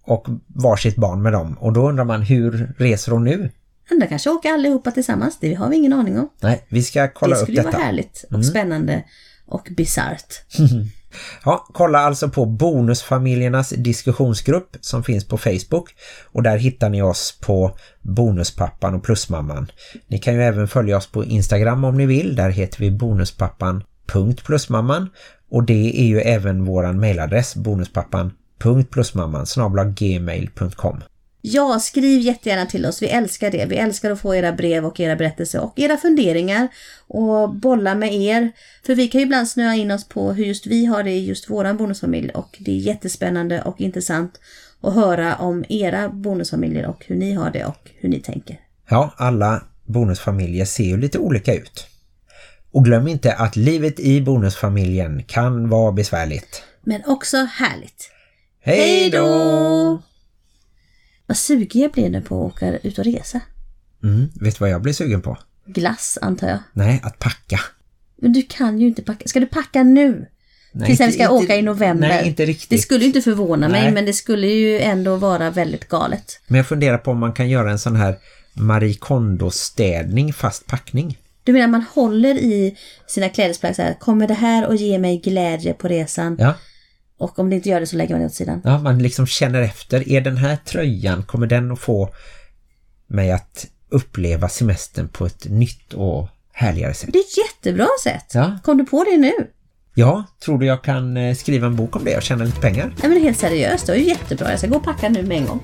och varsitt barn med dem. Och då undrar man hur reser hon nu? De kanske åker allihopa tillsammans, det har vi ingen aning om. Nej, vi ska kolla det upp skulle ju detta. vara härligt och spännande och bisarrt. (laughs) Ja, kolla alltså på Bonusfamiljernas diskussionsgrupp som finns på Facebook. Och där hittar ni oss på Bonuspappan och Plusmamman. Ni kan ju även följa oss på Instagram om ni vill, där heter vi bonuspappan.plusmamman och det är ju även våran mailadress bonuspappan.plusmamman gmail.com Ja, skriv jättegärna till oss. Vi älskar det. Vi älskar att få era brev och era berättelser och era funderingar och bolla med er. För vi kan ju ibland snöa in oss på hur just vi har det i just våran bonusfamilj och det är jättespännande och intressant att höra om era bonusfamiljer och hur ni har det och hur ni tänker. Ja, alla bonusfamiljer ser ju lite olika ut. Och glöm inte att livet i bonusfamiljen kan vara besvärligt. Men också härligt. Hej då! Vad sugen jag blir nu på att åka ut och resa. Mm, vet du vad jag blir sugen på? Glass antar jag. Nej, att packa. Men du kan ju inte packa. Ska du packa nu? Nej, Tills vi ska inte- åka i november. Nej, inte riktigt. Det skulle ju inte förvåna mig Nej. men det skulle ju ändå vara väldigt galet. Men jag funderar på om man kan göra en sån här Marie Kondo-städning fast packning. Du menar man håller i sina klädesplagg så här, kommer det här att ge mig glädje på resan? Ja, Och om det inte gör det så lägger man det åt sidan. ja, man liksom känner efter. Är den här tröjan, kommer den att få mig att uppleva semestern på ett nytt och härligare sätt? Det är ett jättebra sätt. Ja. Kom du på det nu? Ja, tror du jag kan eh, skriva en bok om det och tjäna lite pengar? Nej men helt seriöst, det var ju jättebra. Jag ska gå och packa nu med en gång.